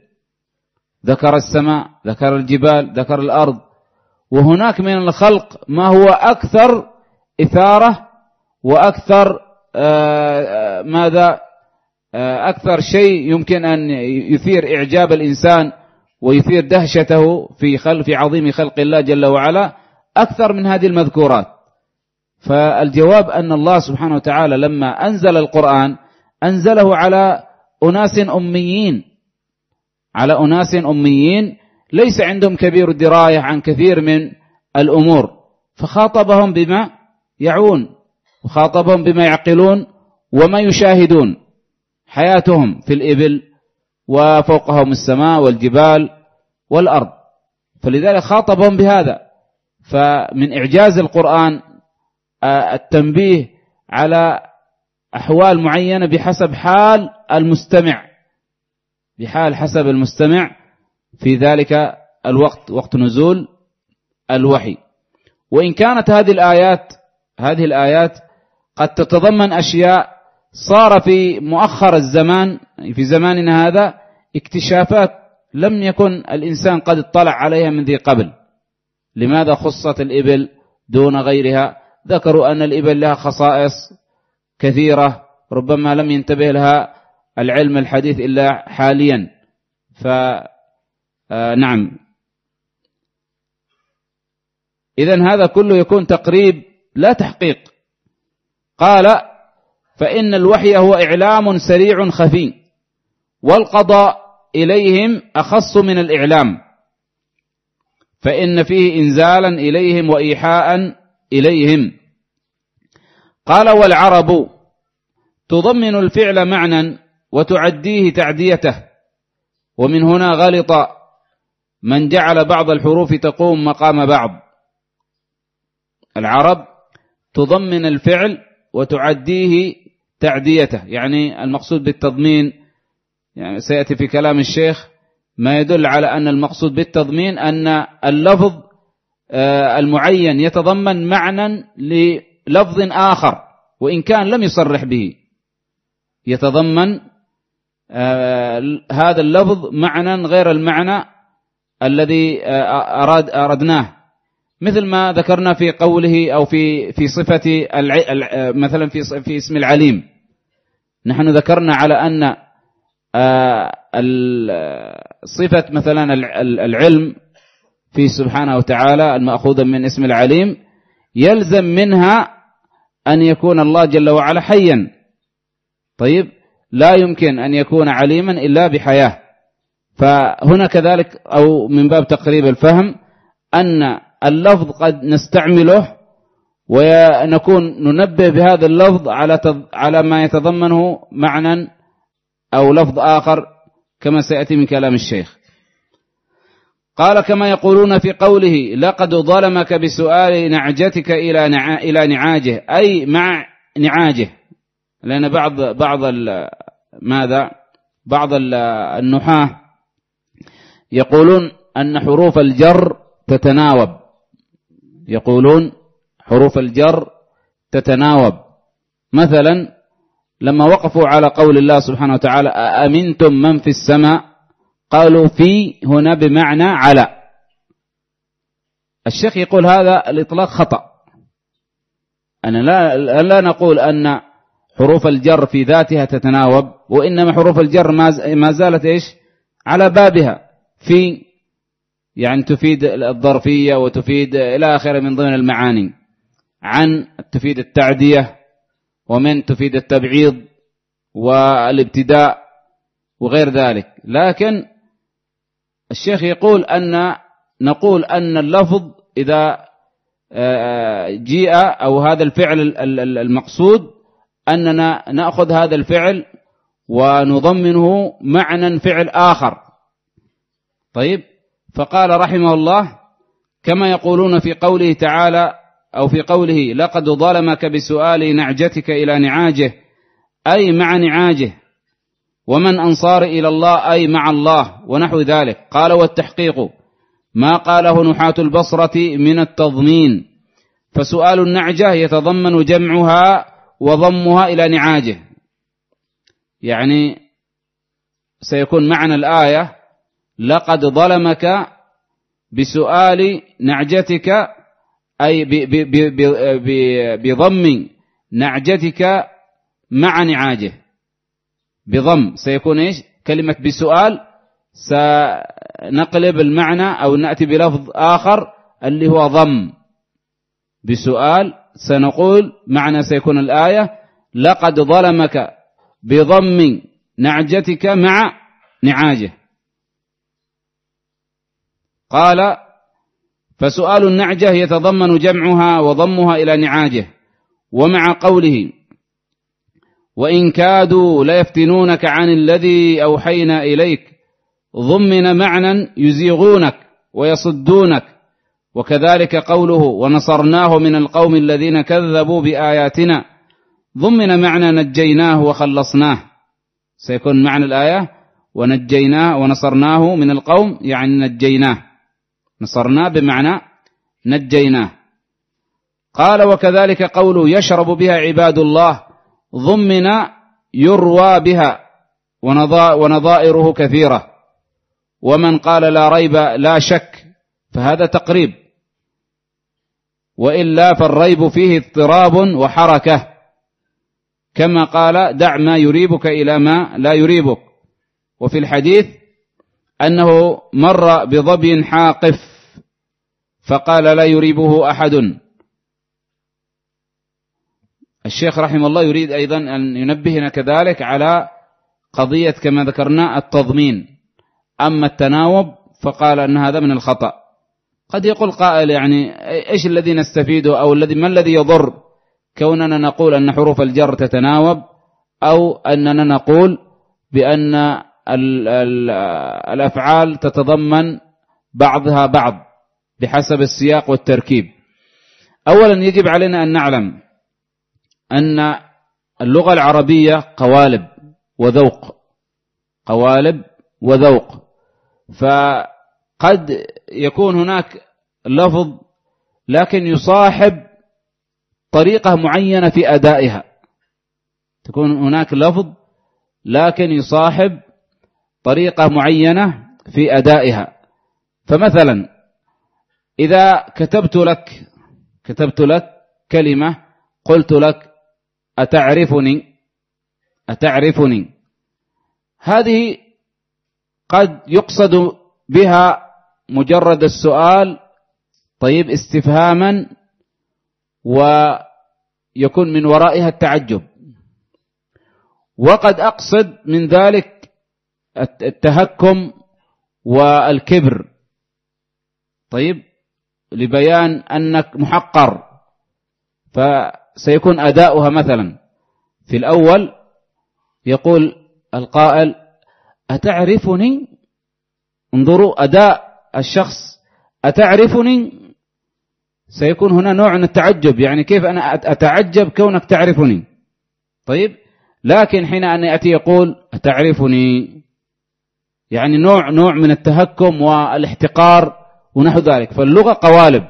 ذكر السماء ذكر الجبال ذكر الأرض وهناك من الخلق ما هو أكثر إثارة وأكثر آه، آه، ماذا آه، أكثر شيء يمكن أن يثير إعجاب الإنسان ويثير دهشته في خلق في عظيم خلق الله جل وعلا أكثر من هذه المذكورات. فالجواب أن الله سبحانه وتعالى لما أنزل القرآن أنزله على أناس أميين على أناس أميين ليس عندهم كبير الدراية عن كثير من الأمور. فخاطبهم بما يعون وخاطبهم بما يعقلون وما يشاهدون حياتهم في الإبل وفوقهم السماء والجبال والأرض. فلذلك خاطبهم بهذا. فمن إعجاز القرآن آه، التنبيه على أحوال معينة بحسب حال المستمع. بحال حسب المستمع في ذلك الوقت وقت نزول الوحي. وإن كانت هذه الآيات هذه الآيات قد تتضمن أشياء صار في مؤخر الزمان في زماننا هذا اكتشافات لم يكن الإنسان قد اطلع عليها من ذي قبل. لماذا خصت الإبل دون غيرها؟ ذكروا أن الإبل لها خصائص كثيرة ربما لم ينتبه لها العلم الحديث إلا حاليا. فنعم آه، إذا هذا كله يكون تقريب لا تحقيق. قال فإن الوحي هو إعلام سريع خفي والقضاء إليهم أخص من الإعلام. فإن فيه إنزالا إليهم وإيحاء إليهم. قال والعرب تضمن الفعل معنى وتعديه تعديته ومن هنا غلط من جعل بعض الحروف تقوم مقام بعض. العرب تضمن الفعل وتعديه تعديته يعني المقصود بالتضمين يعني سيأتي في كلام الشيخ ما يدل على أن المقصود بالتضمين أن اللفظ آه، المعين يتضمن معنى للفظ آخر وإن كان لم يصرح به يتضمن آه، هذا اللفظ معنى غير المعنى الذي آه، أراد أردناه. مثل ما ذكرنا في قوله أو في في صفة مثلا في في اسم العليم. نحن ذكرنا على أن صفة مثلا العلم في سبحانه وتعالى المأخوذة من اسم العليم يلزم منها أن يكون الله جل وعلا حيا. طيب لا يمكن أن يكون عليما إلا بحياة. فهنا كذلك أو من باب تقريب الفهم أن اللفظ قد نستعمله ونكون ننبه بهذا اللفظ على على ما يتضمنه معنى أو لفظ آخر كما سيأتي من كلام الشيخ. قال كما يقولون في قوله لقد ظلمك بسؤال نعجتك إلى إلى نعاجه. أي مع نعاجه. لأن بعض بعض ماذا؟ بعض النحاة يقولون أن حروف الجر تتناوب. يقولون حروف الجر تتناوب. مثلا لما وقفوا على قول الله سبحانه وتعالى أأمنتم من في السماء؟ قالوا في هنا بمعنى على. الشيخ يقول هذا الإطلاق خطأ. أنا لا, لا نقول أن حروف الجر في ذاتها تتناوب وإنما حروف الجر ما زالت إيش؟ على بابها. في يعني تفيد الظرفية وتفيد إلى آخره من ضمن المعاني. عن تفيد التعدية ومن تفيد التبعيض والابتداء وغير ذلك. لكن الشيخ يقول أن نقول أن اللفظ إذا جيء أو هذا الفعل المقصود أننا نأخذ هذا الفعل ونضمنه معنى فعل آخر. طيب. فقال رحمه الله كما يقولون في قوله تعالى أو في قوله لقد ظلمك بسؤال نعجتك إلى نعاجه أي مع نعاجه ومن أنصار إلى الله أي مع الله ونحو ذلك. قال والتحقيق ما قاله نحاة البصرة من التضمين. فسؤال النعجة يتضمن جمعها وضمها إلى نعاجه. يعني سيكون معنى الآية لقد ظلمك بسؤال نعجتك أي بضم نعجتك مع نعاجه. بضم سيكون إيش؟ كلمة بسؤال سنقلب المعنى أو نأتي بلفظ آخر اللي هو ضم. بسؤال سنقول معنى سيكون الآية لقد ظلمك بضم نعجتك مع نعاجه. قال فسؤال النعجة يتضمن جمعها وضمها إلى نعاجه ومع قوله وإن كادوا ليفتنونك عن الذي أوحينا إليك ضمن معنى يزيغونك ويصدونك وكذلك قوله ونصرناه من القوم الذين كذبوا بآياتنا ضمن معنى نجيناه وخلصناه. سيكون معنى الآية ونجيناه ونصرناه من القوم يعني نجيناه. نصرناه بمعنى نجيناه. قال وكذلك قوله يشرب بها عباد الله ضمن يروى بها ونظائره كثيرة. ومن قال لا ريب لا شك فهذا تقريب. وإلا فالريب فيه اضطراب وحركة. كما قال دع ما يريبك إلى ما لا يريبك. وفي الحديث أنه مر بظبي حاقف. فقال لا يريبه أحد. الشيخ رحمه الله يريد أيضا أن ينبهنا كذلك على قضية كما ذكرنا التضمين. أما التناوب فقال أن هذا من الخطأ. قد يقول قائل يعني إيش الذي نستفيده أو الذي ما الذي يضر كوننا نقول أن حروف الجر تتناوب أو أننا نقول بأن الأفعال تتضمن بعضها بعض. بحسب السياق والتركيب. أولا يجب علينا أن نعلم أن اللغة العربية قوالب وذوق قوالب وذوق. فقد يكون هناك لفظ لكن يصاحب طريقة معينة في أدائها. تكون هناك لفظ لكن يصاحب طريقة معينة في أدائها. فمثلا إذا كتبت لك كتبت لك كلمة قلت لك أتعرفني؟ أتعرفني. هذه قد يقصد بها مجرد السؤال طيب استفهاما ويكون من ورائها التعجب. وقد أقصد من ذلك التهكم والكبر. طيب لبيان أنك محقر. فسيكون أداؤها مثلا. في الأول يقول القائل أتعرفني؟ انظروا أداء الشخص. أتعرفني؟ سيكون هنا نوع من التعجب. يعني كيف أنا أتعجب كونك تعرفني؟ طيب لكن حين أن يأتي يقول أتعرفني؟ يعني نوع نوع من التهكم والإحتقار. ونحو ذلك. فاللغة قوالب.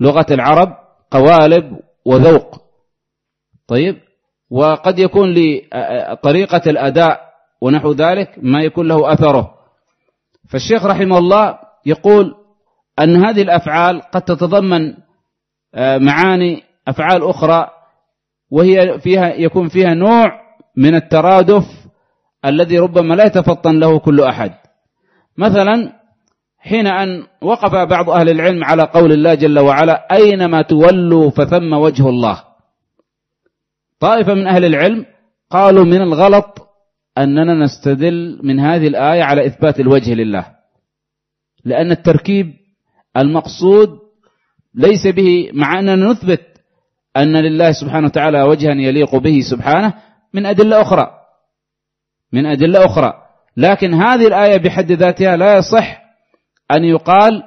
لغة العرب قوالب وذوق. طيب؟ وقد يكون لطريقة الأداء ونحو ذلك ما يكون له أثره. فالشيخ رحمه الله يقول أن هذه الأفعال قد تتضمن معاني أفعال أخرى وهي فيها يكون فيها نوع من الترادف الذي ربما لا يتفطن له كل أحد. مثلا حين أن وقف بعض أهل العلم على قول الله جل وعلا أينما تولوا فثم وجه الله. طائفة من أهل العلم قالوا من الغلط أننا نستدل من هذه الآية على إثبات الوجه لله. لأن التركيب المقصود ليس به مع أننا نثبت أن لله سبحانه وتعالى وجها يليق به سبحانه من أدلة أخرى. من أدلة أخرى. لكن هذه الآية بحد ذاتها لا يصح أن يقال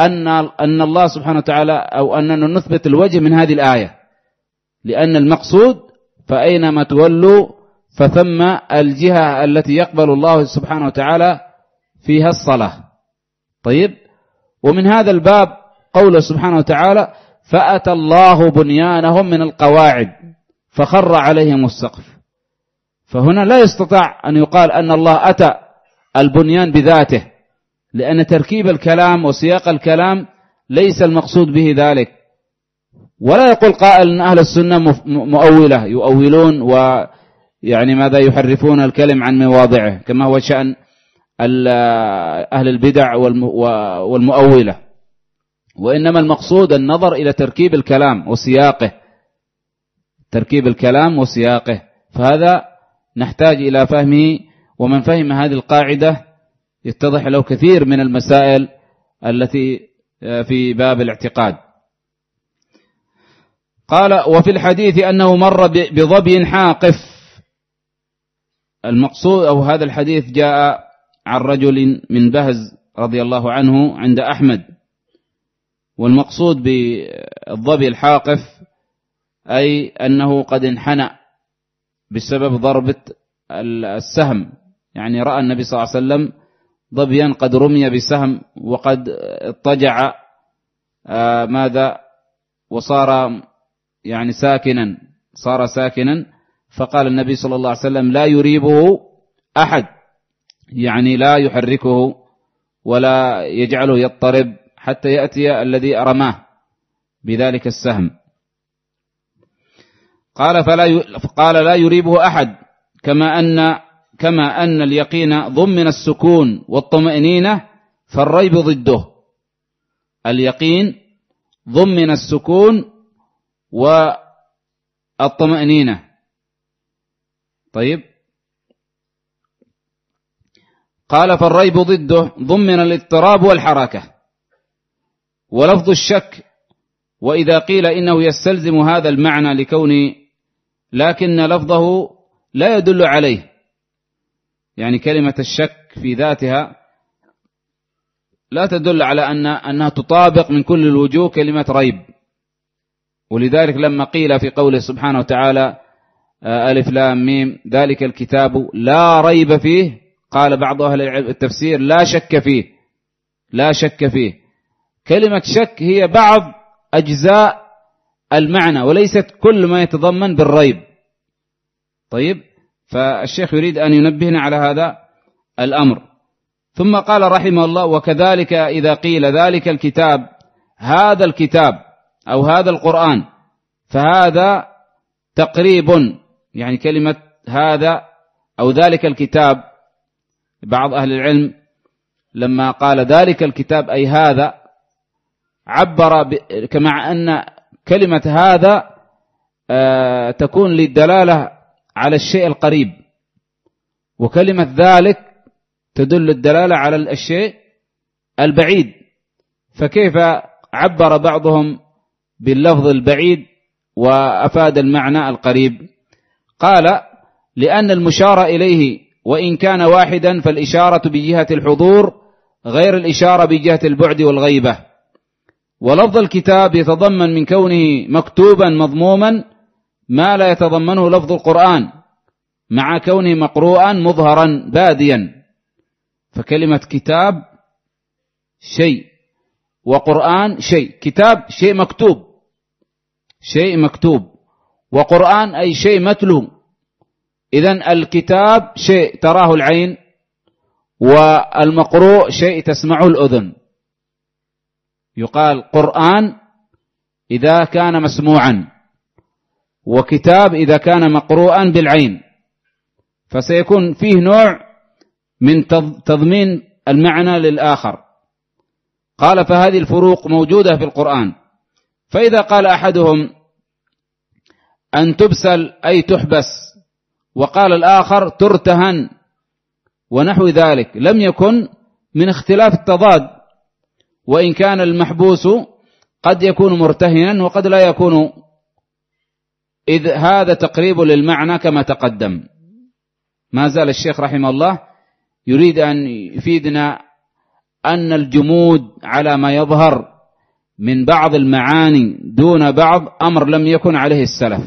أن أن الله سبحانه وتعالى أو أننا نثبت الوجه من هذه الآية. لأن المقصود فأينما تولوا فثم الجهة التي يقبل الله سبحانه وتعالى فيها الصلاة. طيب؟ ومن هذا الباب قوله سبحانه وتعالى فأتى الله بنيانهم من القواعد فخر عليهم السقف. فهنا لا يستطاع أن يقال أن الله أتى البنيان بذاته. لأن تركيب الكلام وسياق الكلام ليس المقصود به ذلك. ولا يقول قائل أن أهل السنة مؤولة يؤولون ويعني ماذا يحرفون الكلم عن مواضعه كما هو شأن أهل البدع والمؤولة. وإنما المقصود النظر إلى تركيب الكلام وسياقه. تركيب الكلام وسياقه. فهذا نحتاج إلى فهمه ومن فهم هذه القاعدة يتضح له كثير من المسائل التي في باب الاعتقاد. قال وفي الحديث أنه مر بظبي حاقف. المقصود أو هذا الحديث جاء عن رجل من بهز رضي الله عنه عند أحمد. والمقصود بالظبي الحاقف أي أنه قد انحنى بسبب ضربة السهم. يعني رأى النبي صلى الله عليه وسلم ظبيا قد رمي بسهم وقد اضطجع آه، ماذا؟ وصار يعني ساكنا صار ساكنا. فقال النبي صلى الله عليه وسلم لا يريبه أحد يعني لا يحركه ولا يجعله يضطرب حتى يأتي الذي رماه بذلك السهم. قال فلا قال لا يريبه أحد كما أن كما أن اليقين ضمن السكون والطمأنينة فالريب ضده. اليقين ضمن السكون والطمأنينة. طيب. قال فالريب ضده ضمن الاضطراب والحركة. ولفظ الشك وإذا قيل إنه يستلزم هذا المعنى لكون لكن لفظه لا يدل عليه. يعني كلمة الشك في ذاتها لا تدل على أن أنها تطابق من كل الوجوه كلمة ريب. ولذلك لما قيل في قوله سبحانه وتعالى آه، ألف لام ميم ذلك الكتاب لا ريب فيه قال بعض أهل التفسير لا شك فيه لا شك فيه. كلمة شك هي بعض أجزاء المعنى وليست كل ما يتضمن بالريب. طيب؟ فالشيخ يريد أن ينبهنا على هذا الأمر. ثم قال رحمه الله وكذلك إذا قيل ذلك الكتاب هذا الكتاب أو هذا القرآن فهذا تقريب يعني كلمة هذا أو ذلك الكتاب. بعض أهل العلم لما قال ذلك الكتاب أي هذا عبر كمع أن كلمة هذا آه، تكون للدلالة على الشيء القريب. وكلمة ذلك تدل الدلالة على الشيء البعيد. فكيف عبر بعضهم باللفظ البعيد وأفاد المعنى القريب؟ قال لأن المشار إليه وإن كان واحدا فالإشارة بجهة الحضور غير الإشارة بجهة البعد والغيبة. ولفظ الكتاب يتضمن من كونه مكتوبا مضموما ما لا يتضمنه لفظ القرآن مع كونه مقروءا مظهرا باديا. فكلمة كتاب شيء وقرآن شيء. كتاب شيء مكتوب شيء مكتوب. وقرآن أي شيء متلو. إذا الكتاب شيء تراه العين والمقروء شيء تسمعه الأذن. يقال قرآن إذا كان مسموعا. وكتاب إذا كان مقروءا بالعين. فسيكون فيه نوع من تضمين المعنى للآخر. قال فهذه الفروق موجودة في القرآن. فإذا قال أحدهم أن تبسل أي تحبس وقال الآخر ترتهن ونحو ذلك لم يكن من اختلاف التضاد. وإن كان المحبوس قد يكون مرتهنا وقد لا يكون إذ هذا تقريب للمعنى كما تقدم. ما زال الشيخ رحمه الله يريد أن يفيدنا أن الجمود على ما يظهر من بعض المعاني دون بعض أمر لم يكن عليه السلف.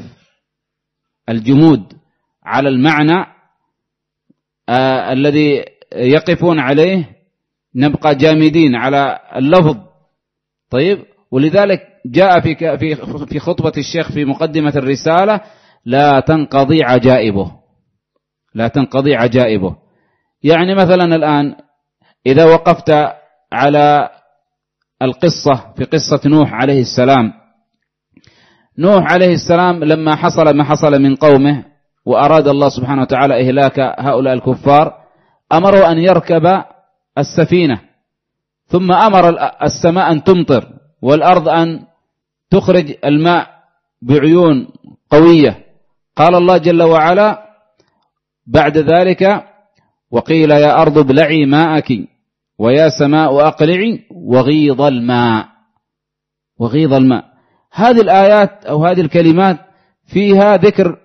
الجمود على المعنى آه الذي يقفون عليه نبقى جامدين على اللفظ. طيب ولذلك جاء في في في خطبة الشيخ في مقدمة الرسالة لا تنقضي عجائبه. لا تنقضي عجائبه. يعني مثلا الآن إذا وقفت على القصة في قصة نوح عليه السلام نوح عليه السلام لما حصل ما حصل من قومه وأراد الله سبحانه وتعالى إهلاك هؤلاء الكفار أمره أن يركب السفينة ثم أمر السماء أن تمطر والأرض أن تخرج الماء بعيون قوية. قال الله جل وعلا بعد ذلك وقيل يا أرض ابلعي ماءك ويا سماء أقلعي وغيض الماء. وغيض الماء. هذه الآيات أو هذه الكلمات فيها ذكر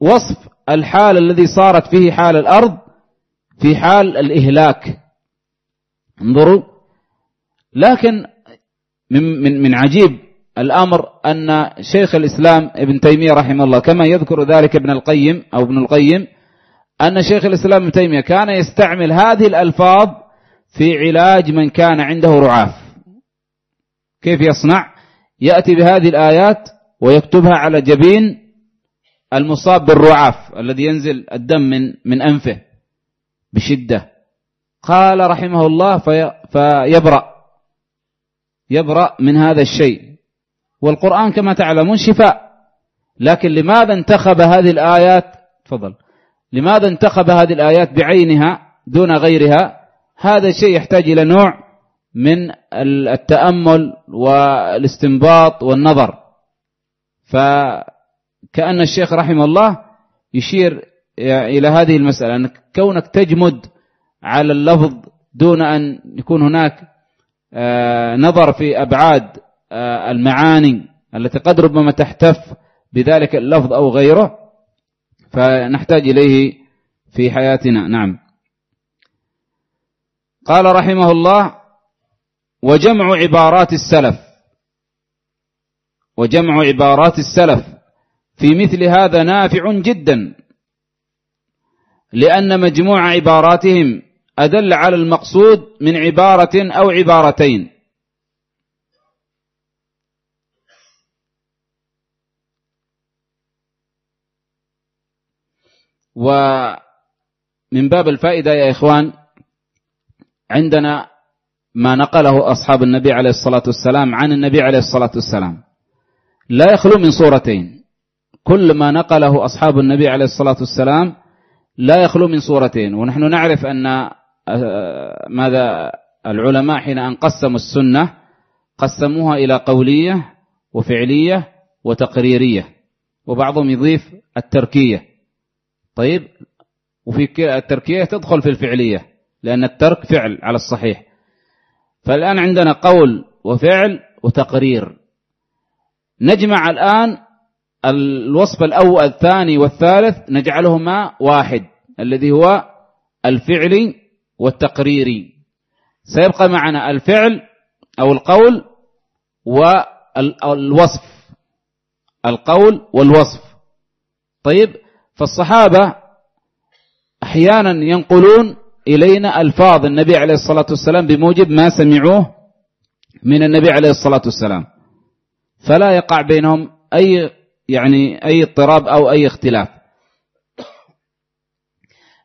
وصف الحال الذي صارت فيه حال الأرض في حال الإهلاك. انظروا. لكن من, من, من عجيب الأمر أن شيخ الإسلام ابن تيمية رحمه الله كما يذكر ذلك ابن القيم أو ابن القيم أن شيخ الإسلام ابن تيمية كان يستعمل هذه الألفاظ في علاج من كان عنده رعاف. كيف يصنع؟ يأتي بهذه الآيات ويكتبها على جبين المصاب بالرعاف الذي ينزل الدم من من أنفه بشدة. قال رحمه الله في فيبرأ يبرأ من هذا الشيء. والقرآن كما تعلمون شفاء. لكن لماذا انتخب هذه الآيات؟ تفضل. لماذا انتخب هذه الآيات بعينها دون غيرها؟ هذا الشيء يحتاج إلى نوع من التأمل والاستنباط والنظر. فكأن الشيخ رحمه الله يشير إلى هذه المسألة أنك كونك تجمد على اللفظ دون أن يكون هناك آه، نظر في أبعاد المعاني التي قد ربما تحتف بذلك اللفظ أو غيره فنحتاج إليه في حياتنا. نعم. قال رحمه الله وجمع عبارات السلف. وجمع عبارات السلف. في مثل هذا نافع جدا لأن مجموع عباراتهم أدل على المقصود من عبارة أو عبارتين. ومن باب الفائدة يا إخوان عندنا ما نقله أصحاب النبي عليه الصلاة والسلام عن النبي عليه الصلاة والسلام. لا يخلو من صورتين. كل ما نقله أصحاب النبي عليه الصلاة والسلام لا يخلو من صورتين. ونحن نعرف أن آه، ماذا العلماء حين أن قسموا السنة قسموها إلى قولية وفعلية وتقريرية وبعضهم يضيف التركية. طيب؟ وفي التركية تدخل في الفعلية لأن الترك فعل على الصحيح. فالآن عندنا قول وفعل وتقرير. نجمع الآن الوصف الأول الثاني والثالث نجعلهما واحد الذي هو الفعلي والتقريري. سيبقى معنا الفعل أو القول والوصف. القول والوصف. طيب؟ فالصحابة أحيانا ينقلون إلينا ألفاظ النبي عليه الصلاة والسلام بموجب ما سمعوه من النبي عليه الصلاة والسلام. فلا يقع بينهم أي يعني أي اضطراب أو أي اختلاف.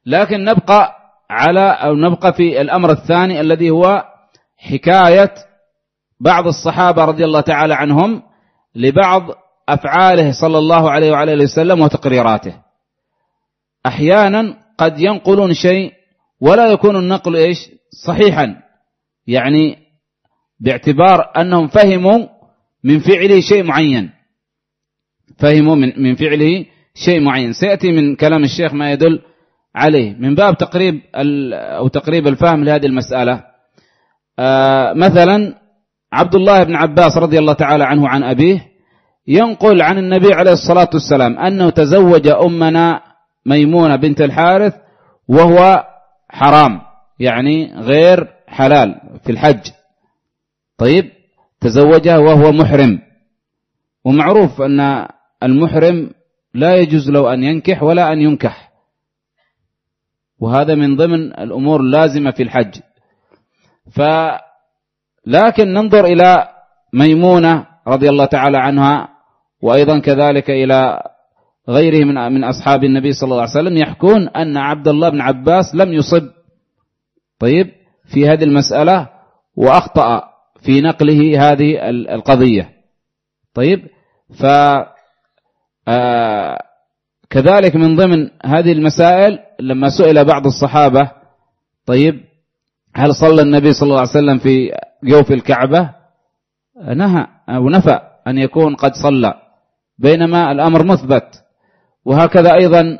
لكن نبقى على أو نبقى في الأمر الثاني الذي هو حكاية بعض الصحابة رضي الله تعالى عنهم لبعض أفعاله صلى الله عليه وعلى وسلم وتقريراته. أحيانا قد ينقلون شيء ولا يكون النقل إيش؟ صحيحا. يعني باعتبار أنهم فهموا من فعله شيء معين. فهموا من من فعله شيء معين. سيأتي من كلام الشيخ ما يدل عليه. من باب تقريب أو تقريب الفهم لهذه المسألة آه مثلا عبد الله بن عباس رضي الله تعالى عنه عن أبيه ينقل عن النبي عليه الصلاة والسلام أنه تزوج أمنا ميمونة بنت الحارث وهو حرام يعني غير حلال في الحج. طيب تزوجها وهو محرم. ومعروف أن المحرم لا يجوز له أن ينكح ولا أن ينكح. وهذا من ضمن الأمور اللازمة في الحج. فلكن ننظر إلى ميمونة رضي الله تعالى عنها وأيضا كذلك إلى غيره من من أصحاب النبي صلى الله عليه وسلم يحكون أن عبد الله بن عباس لم يصب. طيب في هذه المسألة وأخطأ في نقله هذه القضية. طيب ف كذلك من ضمن هذه المسائل لما سئل بعض الصحابة طيب هل صلى النبي صلى الله عليه وسلم في جوف الكعبة؟ نهى أو نفى أن يكون قد صلى. بينما الأمر مثبت. وهكذا أيضا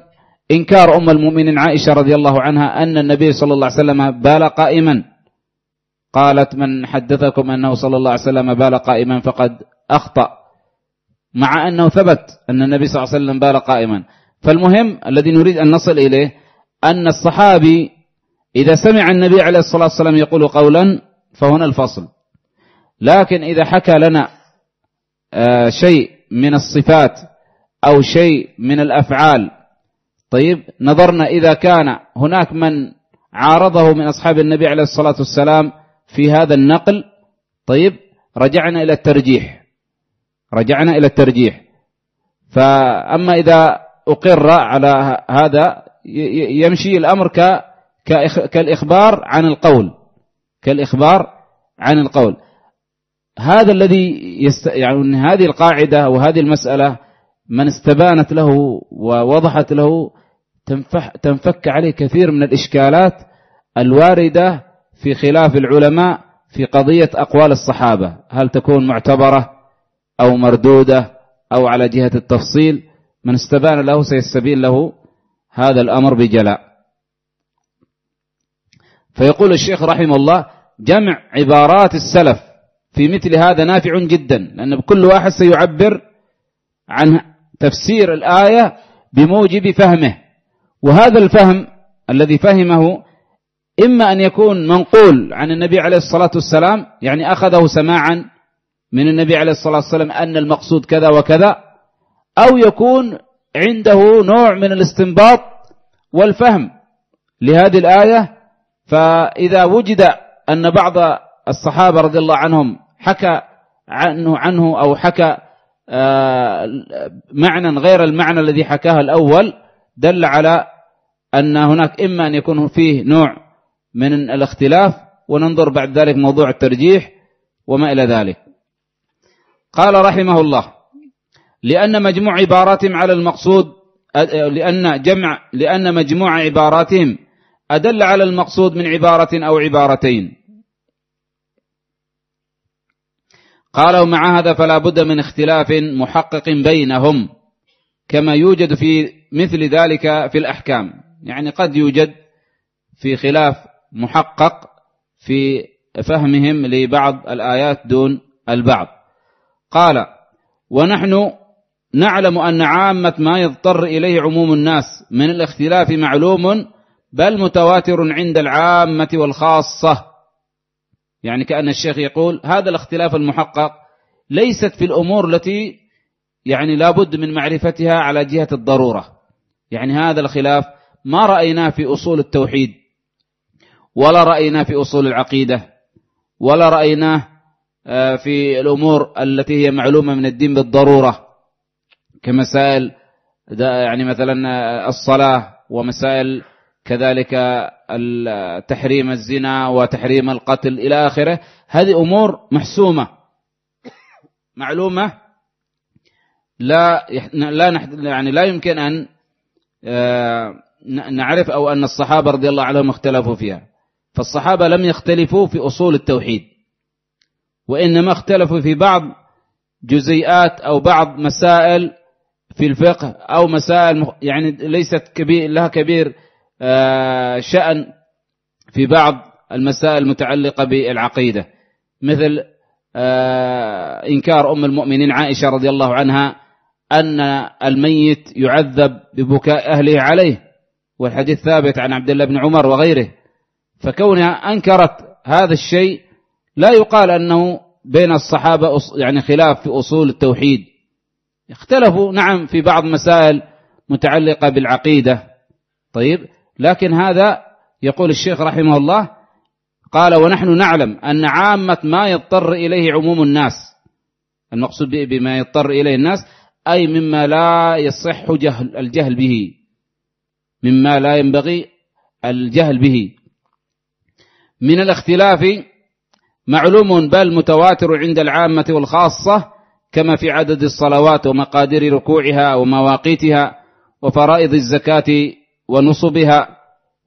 إنكار أم المؤمنين عائشة رضي الله عنها أن النبي صلى الله عليه وسلم بال قائما. قالت من حدثكم أنه صلى الله عليه وسلم بال قائما فقد أخطأ مع أنه ثبت أن النبي صلى الله عليه وسلم بال قائما. فالمهم الذي نريد أن نصل إليه أن الصحابي إذا سمع النبي عليه الصلاة والسلام يقول قولا فهنا الفصل. لكن إذا حكى لنا آه، شيء من الصفات أو شيء من الأفعال. طيب نظرنا إذا كان هناك من عارضه من أصحاب النبي عليه الصلاة والسلام في هذا النقل طيب رجعنا إلى الترجيح. رجعنا إلى الترجيح. فأما إذا أقر على هذا يمشي الأمر كالإخبار عن القول. كالإخبار عن القول. هذا الذي يست... يعني هذه القاعدة وهذه المسألة من استبانت له ووضحت له تنفك عليه كثير من الإشكالات الواردة في خلاف العلماء في قضية أقوال الصحابة. هل تكون معتبرة أو مردودة أو على جهة التفصيل؟ من استبان له سيستبين له هذا الأمر بجلاء. فيقول الشيخ رحمه الله جمع عبارات السلف في مثل هذا نافع جدا لأن كل واحد سيعبر عن تفسير الآية بموجب فهمه. وهذا الفهم الذي فهمه إما أن يكون منقول عن النبي عليه الصلاة والسلام يعني أخذه سماعا من النبي عليه الصلاة والسلام أن المقصود كذا وكذا أو يكون عنده نوع من الاستنباط والفهم لهذه الآية. فإذا وجد أن بعض الصحابة رضي الله عنهم حكى عنه عنه أو حكى معنى غير المعنى الذي حكاه الأول دل على أن هناك إما أن يكون فيه نوع من الاختلاف وننظر بعد ذلك موضوع الترجيح وما إلى ذلك. قال رحمه الله لأن مجموع عباراتهم على المقصود لأن جمع لأن مجموع عباراتهم أدل على المقصود من عبارة أو عبارتين. قال ومع هذا فلا بد من اختلاف محقق بينهم كما يوجد في مثل ذلك في الأحكام. يعني قد يوجد في خلاف محقق في فهمهم لبعض الآيات دون البعض. قال ونحن نعلم أن عامة ما يضطر إليه عموم الناس من الاختلاف معلوم بل متواتر عند العامة والخاصة. يعني كأن الشيخ يقول هذا الاختلاف المحقق ليست في الأمور التي يعني لابد من معرفتها على جهة الضرورة. يعني هذا الخلاف ما رأيناه في أصول التوحيد ولا رأيناه في أصول العقيدة ولا رأيناه آه، في الأمور التي هي معلومة من الدين بالضرورة كمسائل يعني مثلا الصلاة ومسائل كذلك تحريم الزنا وتحريم القتل إلى آخره. هذه أمور محسومة معلومة. لا لا يعني لا يمكن أن آه، نعرف أو أن الصحابة رضي الله عنهم اختلفوا فيها. فالصحابة لم يختلفوا في أصول التوحيد وإنما اختلفوا في بعض جزيئات أو بعض مسائل في الفقه أو مسائل يعني ليست كبير لها كبير شأن في بعض المسائل المتعلقة بالعقيدة. مثل آه، إنكار أم المؤمنين عائشة رضي الله عنها أن الميت يعذب ببكاء أهله عليه والحديث ثابت عن عبد الله بن عمر وغيره. فكونها أنكرت هذا الشيء لا يقال أنه بين الصحابة يعني خلاف في أصول التوحيد. اختلفوا نعم في بعض مسائل متعلقة بالعقيدة. طيب لكن هذا يقول الشيخ رحمه الله قال ونحن نعلم أن عامة ما يضطر إليه عموم الناس المقصود بما يضطر إليه الناس أي مما لا يصح جهل الجهل به مما لا ينبغي الجهل به. من الاختلاف معلوم بل متواتر عند العامة والخاصة كما في عدد الصلوات ومقادير ركوعها ومواقيتها وفرائض الزكاة ونصبها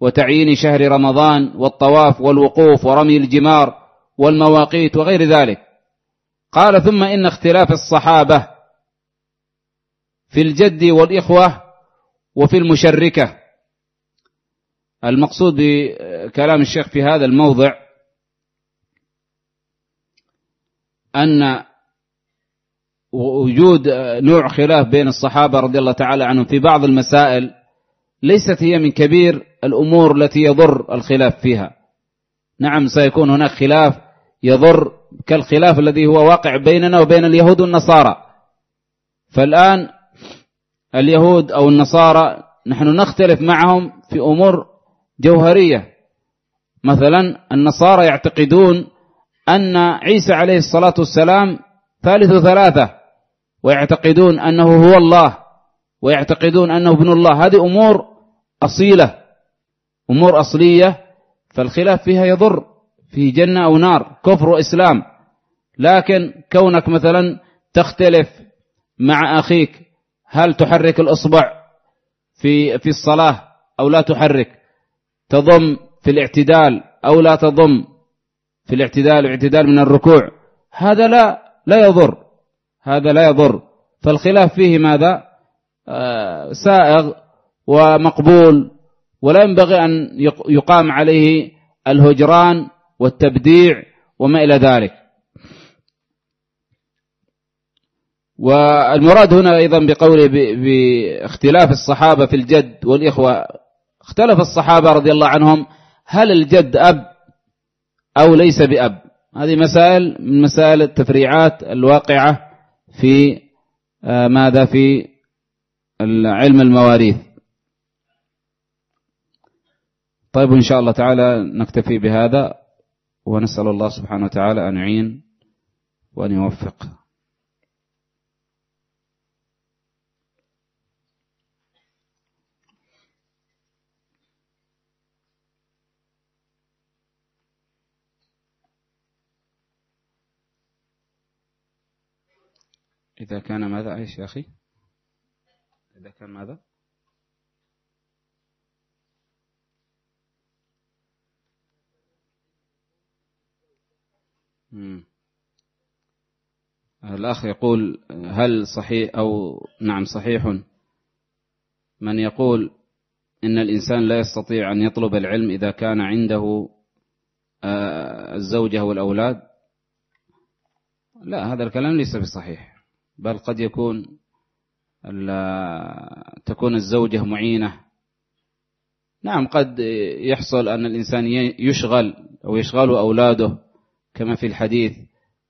وتعيين شهر رمضان والطواف والوقوف ورمي الجمار والمواقيت وغير ذلك. قال ثم إن اختلاف الصحابة في الجد والإخوة وفي المشركة. المقصود بكلام الشيخ في هذا الموضع أن وجود نوع خلاف بين الصحابة رضي الله تعالى عنهم في بعض المسائل ليست هي من كبير الأمور التي يضر الخلاف فيها. نعم سيكون هناك خلاف يضر كالخلاف الذي هو واقع بيننا وبين اليهود والنصارى. فالآن اليهود أو النصارى نحن نختلف معهم في أمور جوهرية. مثلا النصارى يعتقدون أن عيسى عليه الصلاة والسلام ثالث ثلاثة ويعتقدون أنه هو الله ويعتقدون أنه ابن الله. هذه أمور أصيلة أمور أصلية فالخلاف فيها يضر في جنة أو نار كفر وإسلام. لكن كونك مثلا تختلف مع أخيك هل تحرك الأصبع في في الصلاة أو لا تحرك؟ تضم في الاعتدال أو لا تضم في الاعتدال الاعتدال من الركوع. هذا لا لا يضر. هذا لا يضر. فالخلاف فيه ماذا؟ آه سائغ ومقبول ولا ينبغي أن يقام عليه الهجران والتبديع وما إلى ذلك. والمراد هنا أيضا بقوله باختلاف الصحابة في الجد والإخوة. اختلف الصحابة رضي الله عنهم هل الجد أب أو ليس بأب؟ هذه مسائل من مسائل التفريعات الواقعة في آه، ماذا؟ في علم المواريث. طيب إن شاء الله تعالى نكتفي بهذا ونسأل الله سبحانه وتعالى أن يعين وأن يوفق. إذا كان ماذا؟ أيش يا أخي؟ إذا كان ماذا؟ الأخ يقول هل صحيح أو نعم صحيح؟ من يقول إن الإنسان لا يستطيع أن يطلب العلم إذا كان عنده آه، الزوجة والأولاد. لا هذا الكلام ليس بصحيح بل قد يكون تكون الزوجة معينة. نعم قد يحصل أن الإنسان يشغل أو يشغل أولاده. كما في الحديث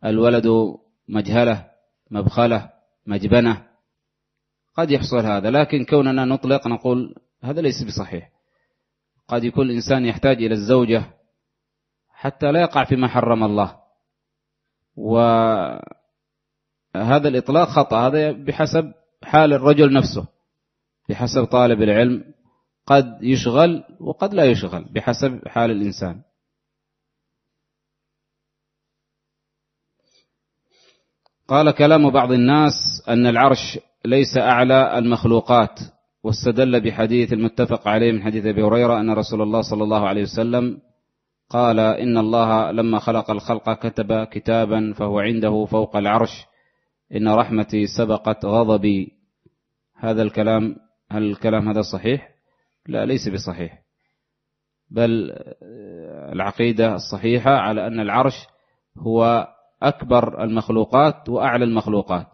الولد مجهلة مبخلة مجبنة. قد يحصل هذا لكن كوننا نطلق نقول هذا ليس بصحيح. قد يكون الإنسان يحتاج إلى الزوجة حتى لا يقع فيما حرم الله. وهذا الإطلاق خطأ هذا بحسب حال الرجل نفسه بحسب طالب العلم. قد يشغل وقد لا يشغل بحسب حال الإنسان. قال كلام بعض الناس أن العرش ليس أعلى المخلوقات واستدل بحديث المتفق عليه من حديث أبي هريرة أن رسول الله صلى الله عليه وسلم قال إن الله لما خلق الخلق كتب كتابا فهو عنده فوق العرش إن رحمتي سبقت غضبي. هذا الكلام هل الكلام هذا صحيح؟ لا ليس بصحيح. بل العقيدة الصحيحة على أن العرش هو أكبر المخلوقات وأعلى المخلوقات.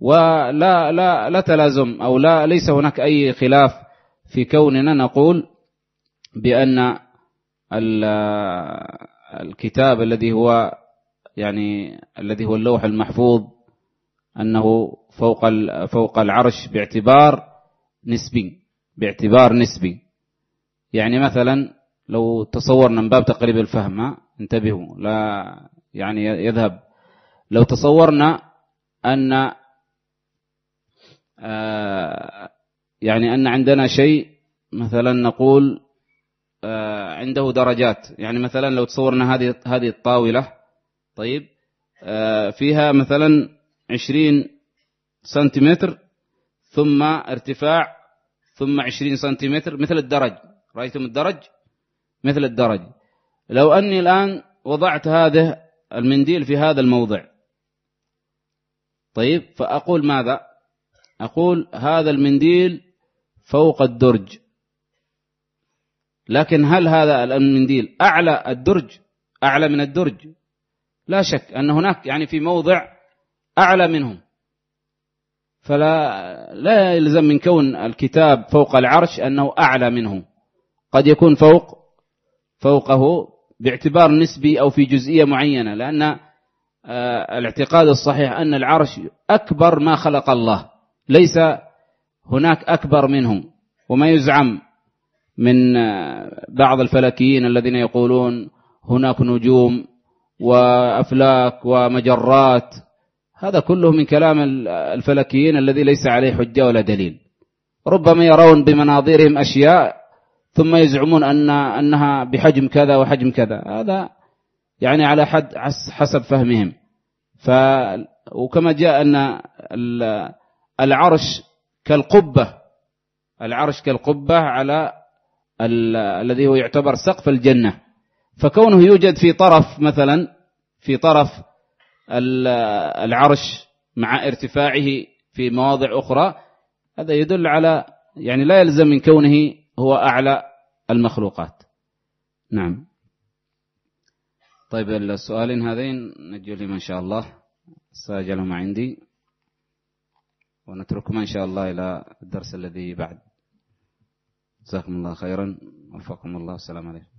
ولا لا لا تلازم أو لا ليس هناك أي خلاف في كوننا نقول بأن الكتاب الذي هو يعني الذي هو اللوح المحفوظ أنه فوق فوق العرش باعتبار نسبي باعتبار نسبي. يعني مثلا لو تصورنا من باب تقريب الفهم انتبهوا لا يعني يذهب. لو تصورنا أن آه، يعني أن عندنا شيء مثلا نقول آه، عنده درجات. يعني مثلا لو تصورنا هذه هذه الطاولة طيب آه، فيها مثلا عشرين سنتيمتر ثم ارتفاع ثم عشرين سنتيمتر مثل الدرج. رأيتم الدرج؟ مثل الدرج. لو أني الآن وضعت هذا المنديل في هذا الموضع. طيب فأقول ماذا؟ أقول هذا المنديل فوق الدرج. لكن هل هذا المنديل أعلى الدرج؟ أعلى من الدرج؟ لا شك أن هناك يعني في موضع أعلى منهم. فلا لا يلزم من كون الكتاب فوق العرش أنه أعلى منه قد يكون فوق فوقه باعتبار نسبي أو في جزئية معينة لأن آه، الاعتقاد الصحيح أن العرش أكبر ما خلق الله ليس هناك أكبر منه وما يزعم من آه، بعض الفلكيين الذين يقولون هناك نجوم وأفلاك ومجرات هذا كله من كلام الفلكيين الذي ليس عليه حجة ولا دليل. ربما يرون بمناظيرهم أشياء ثم يزعمون أن أنها بحجم كذا وحجم كذا. هذا يعني على حد حسب فهمهم. ف وكما جاء أن العرش كالقبة. العرش كالقبة على الذي هو يعتبر سقف الجنة. فكونه يوجد في طرف مثلا في طرف العرش مع ارتفاعه في مواضع أخرى هذا يدل على يعني لا يلزم من كونه هو أعلى المخلوقات. نعم. طيب السؤالين هذين نجلهم إن شاء الله. ساجلهم عندي. ونتركهما إن شاء الله إلى الدرس الذي بعد. جزاكم الله خيرا. وفقكم الله. والسلام عليكم.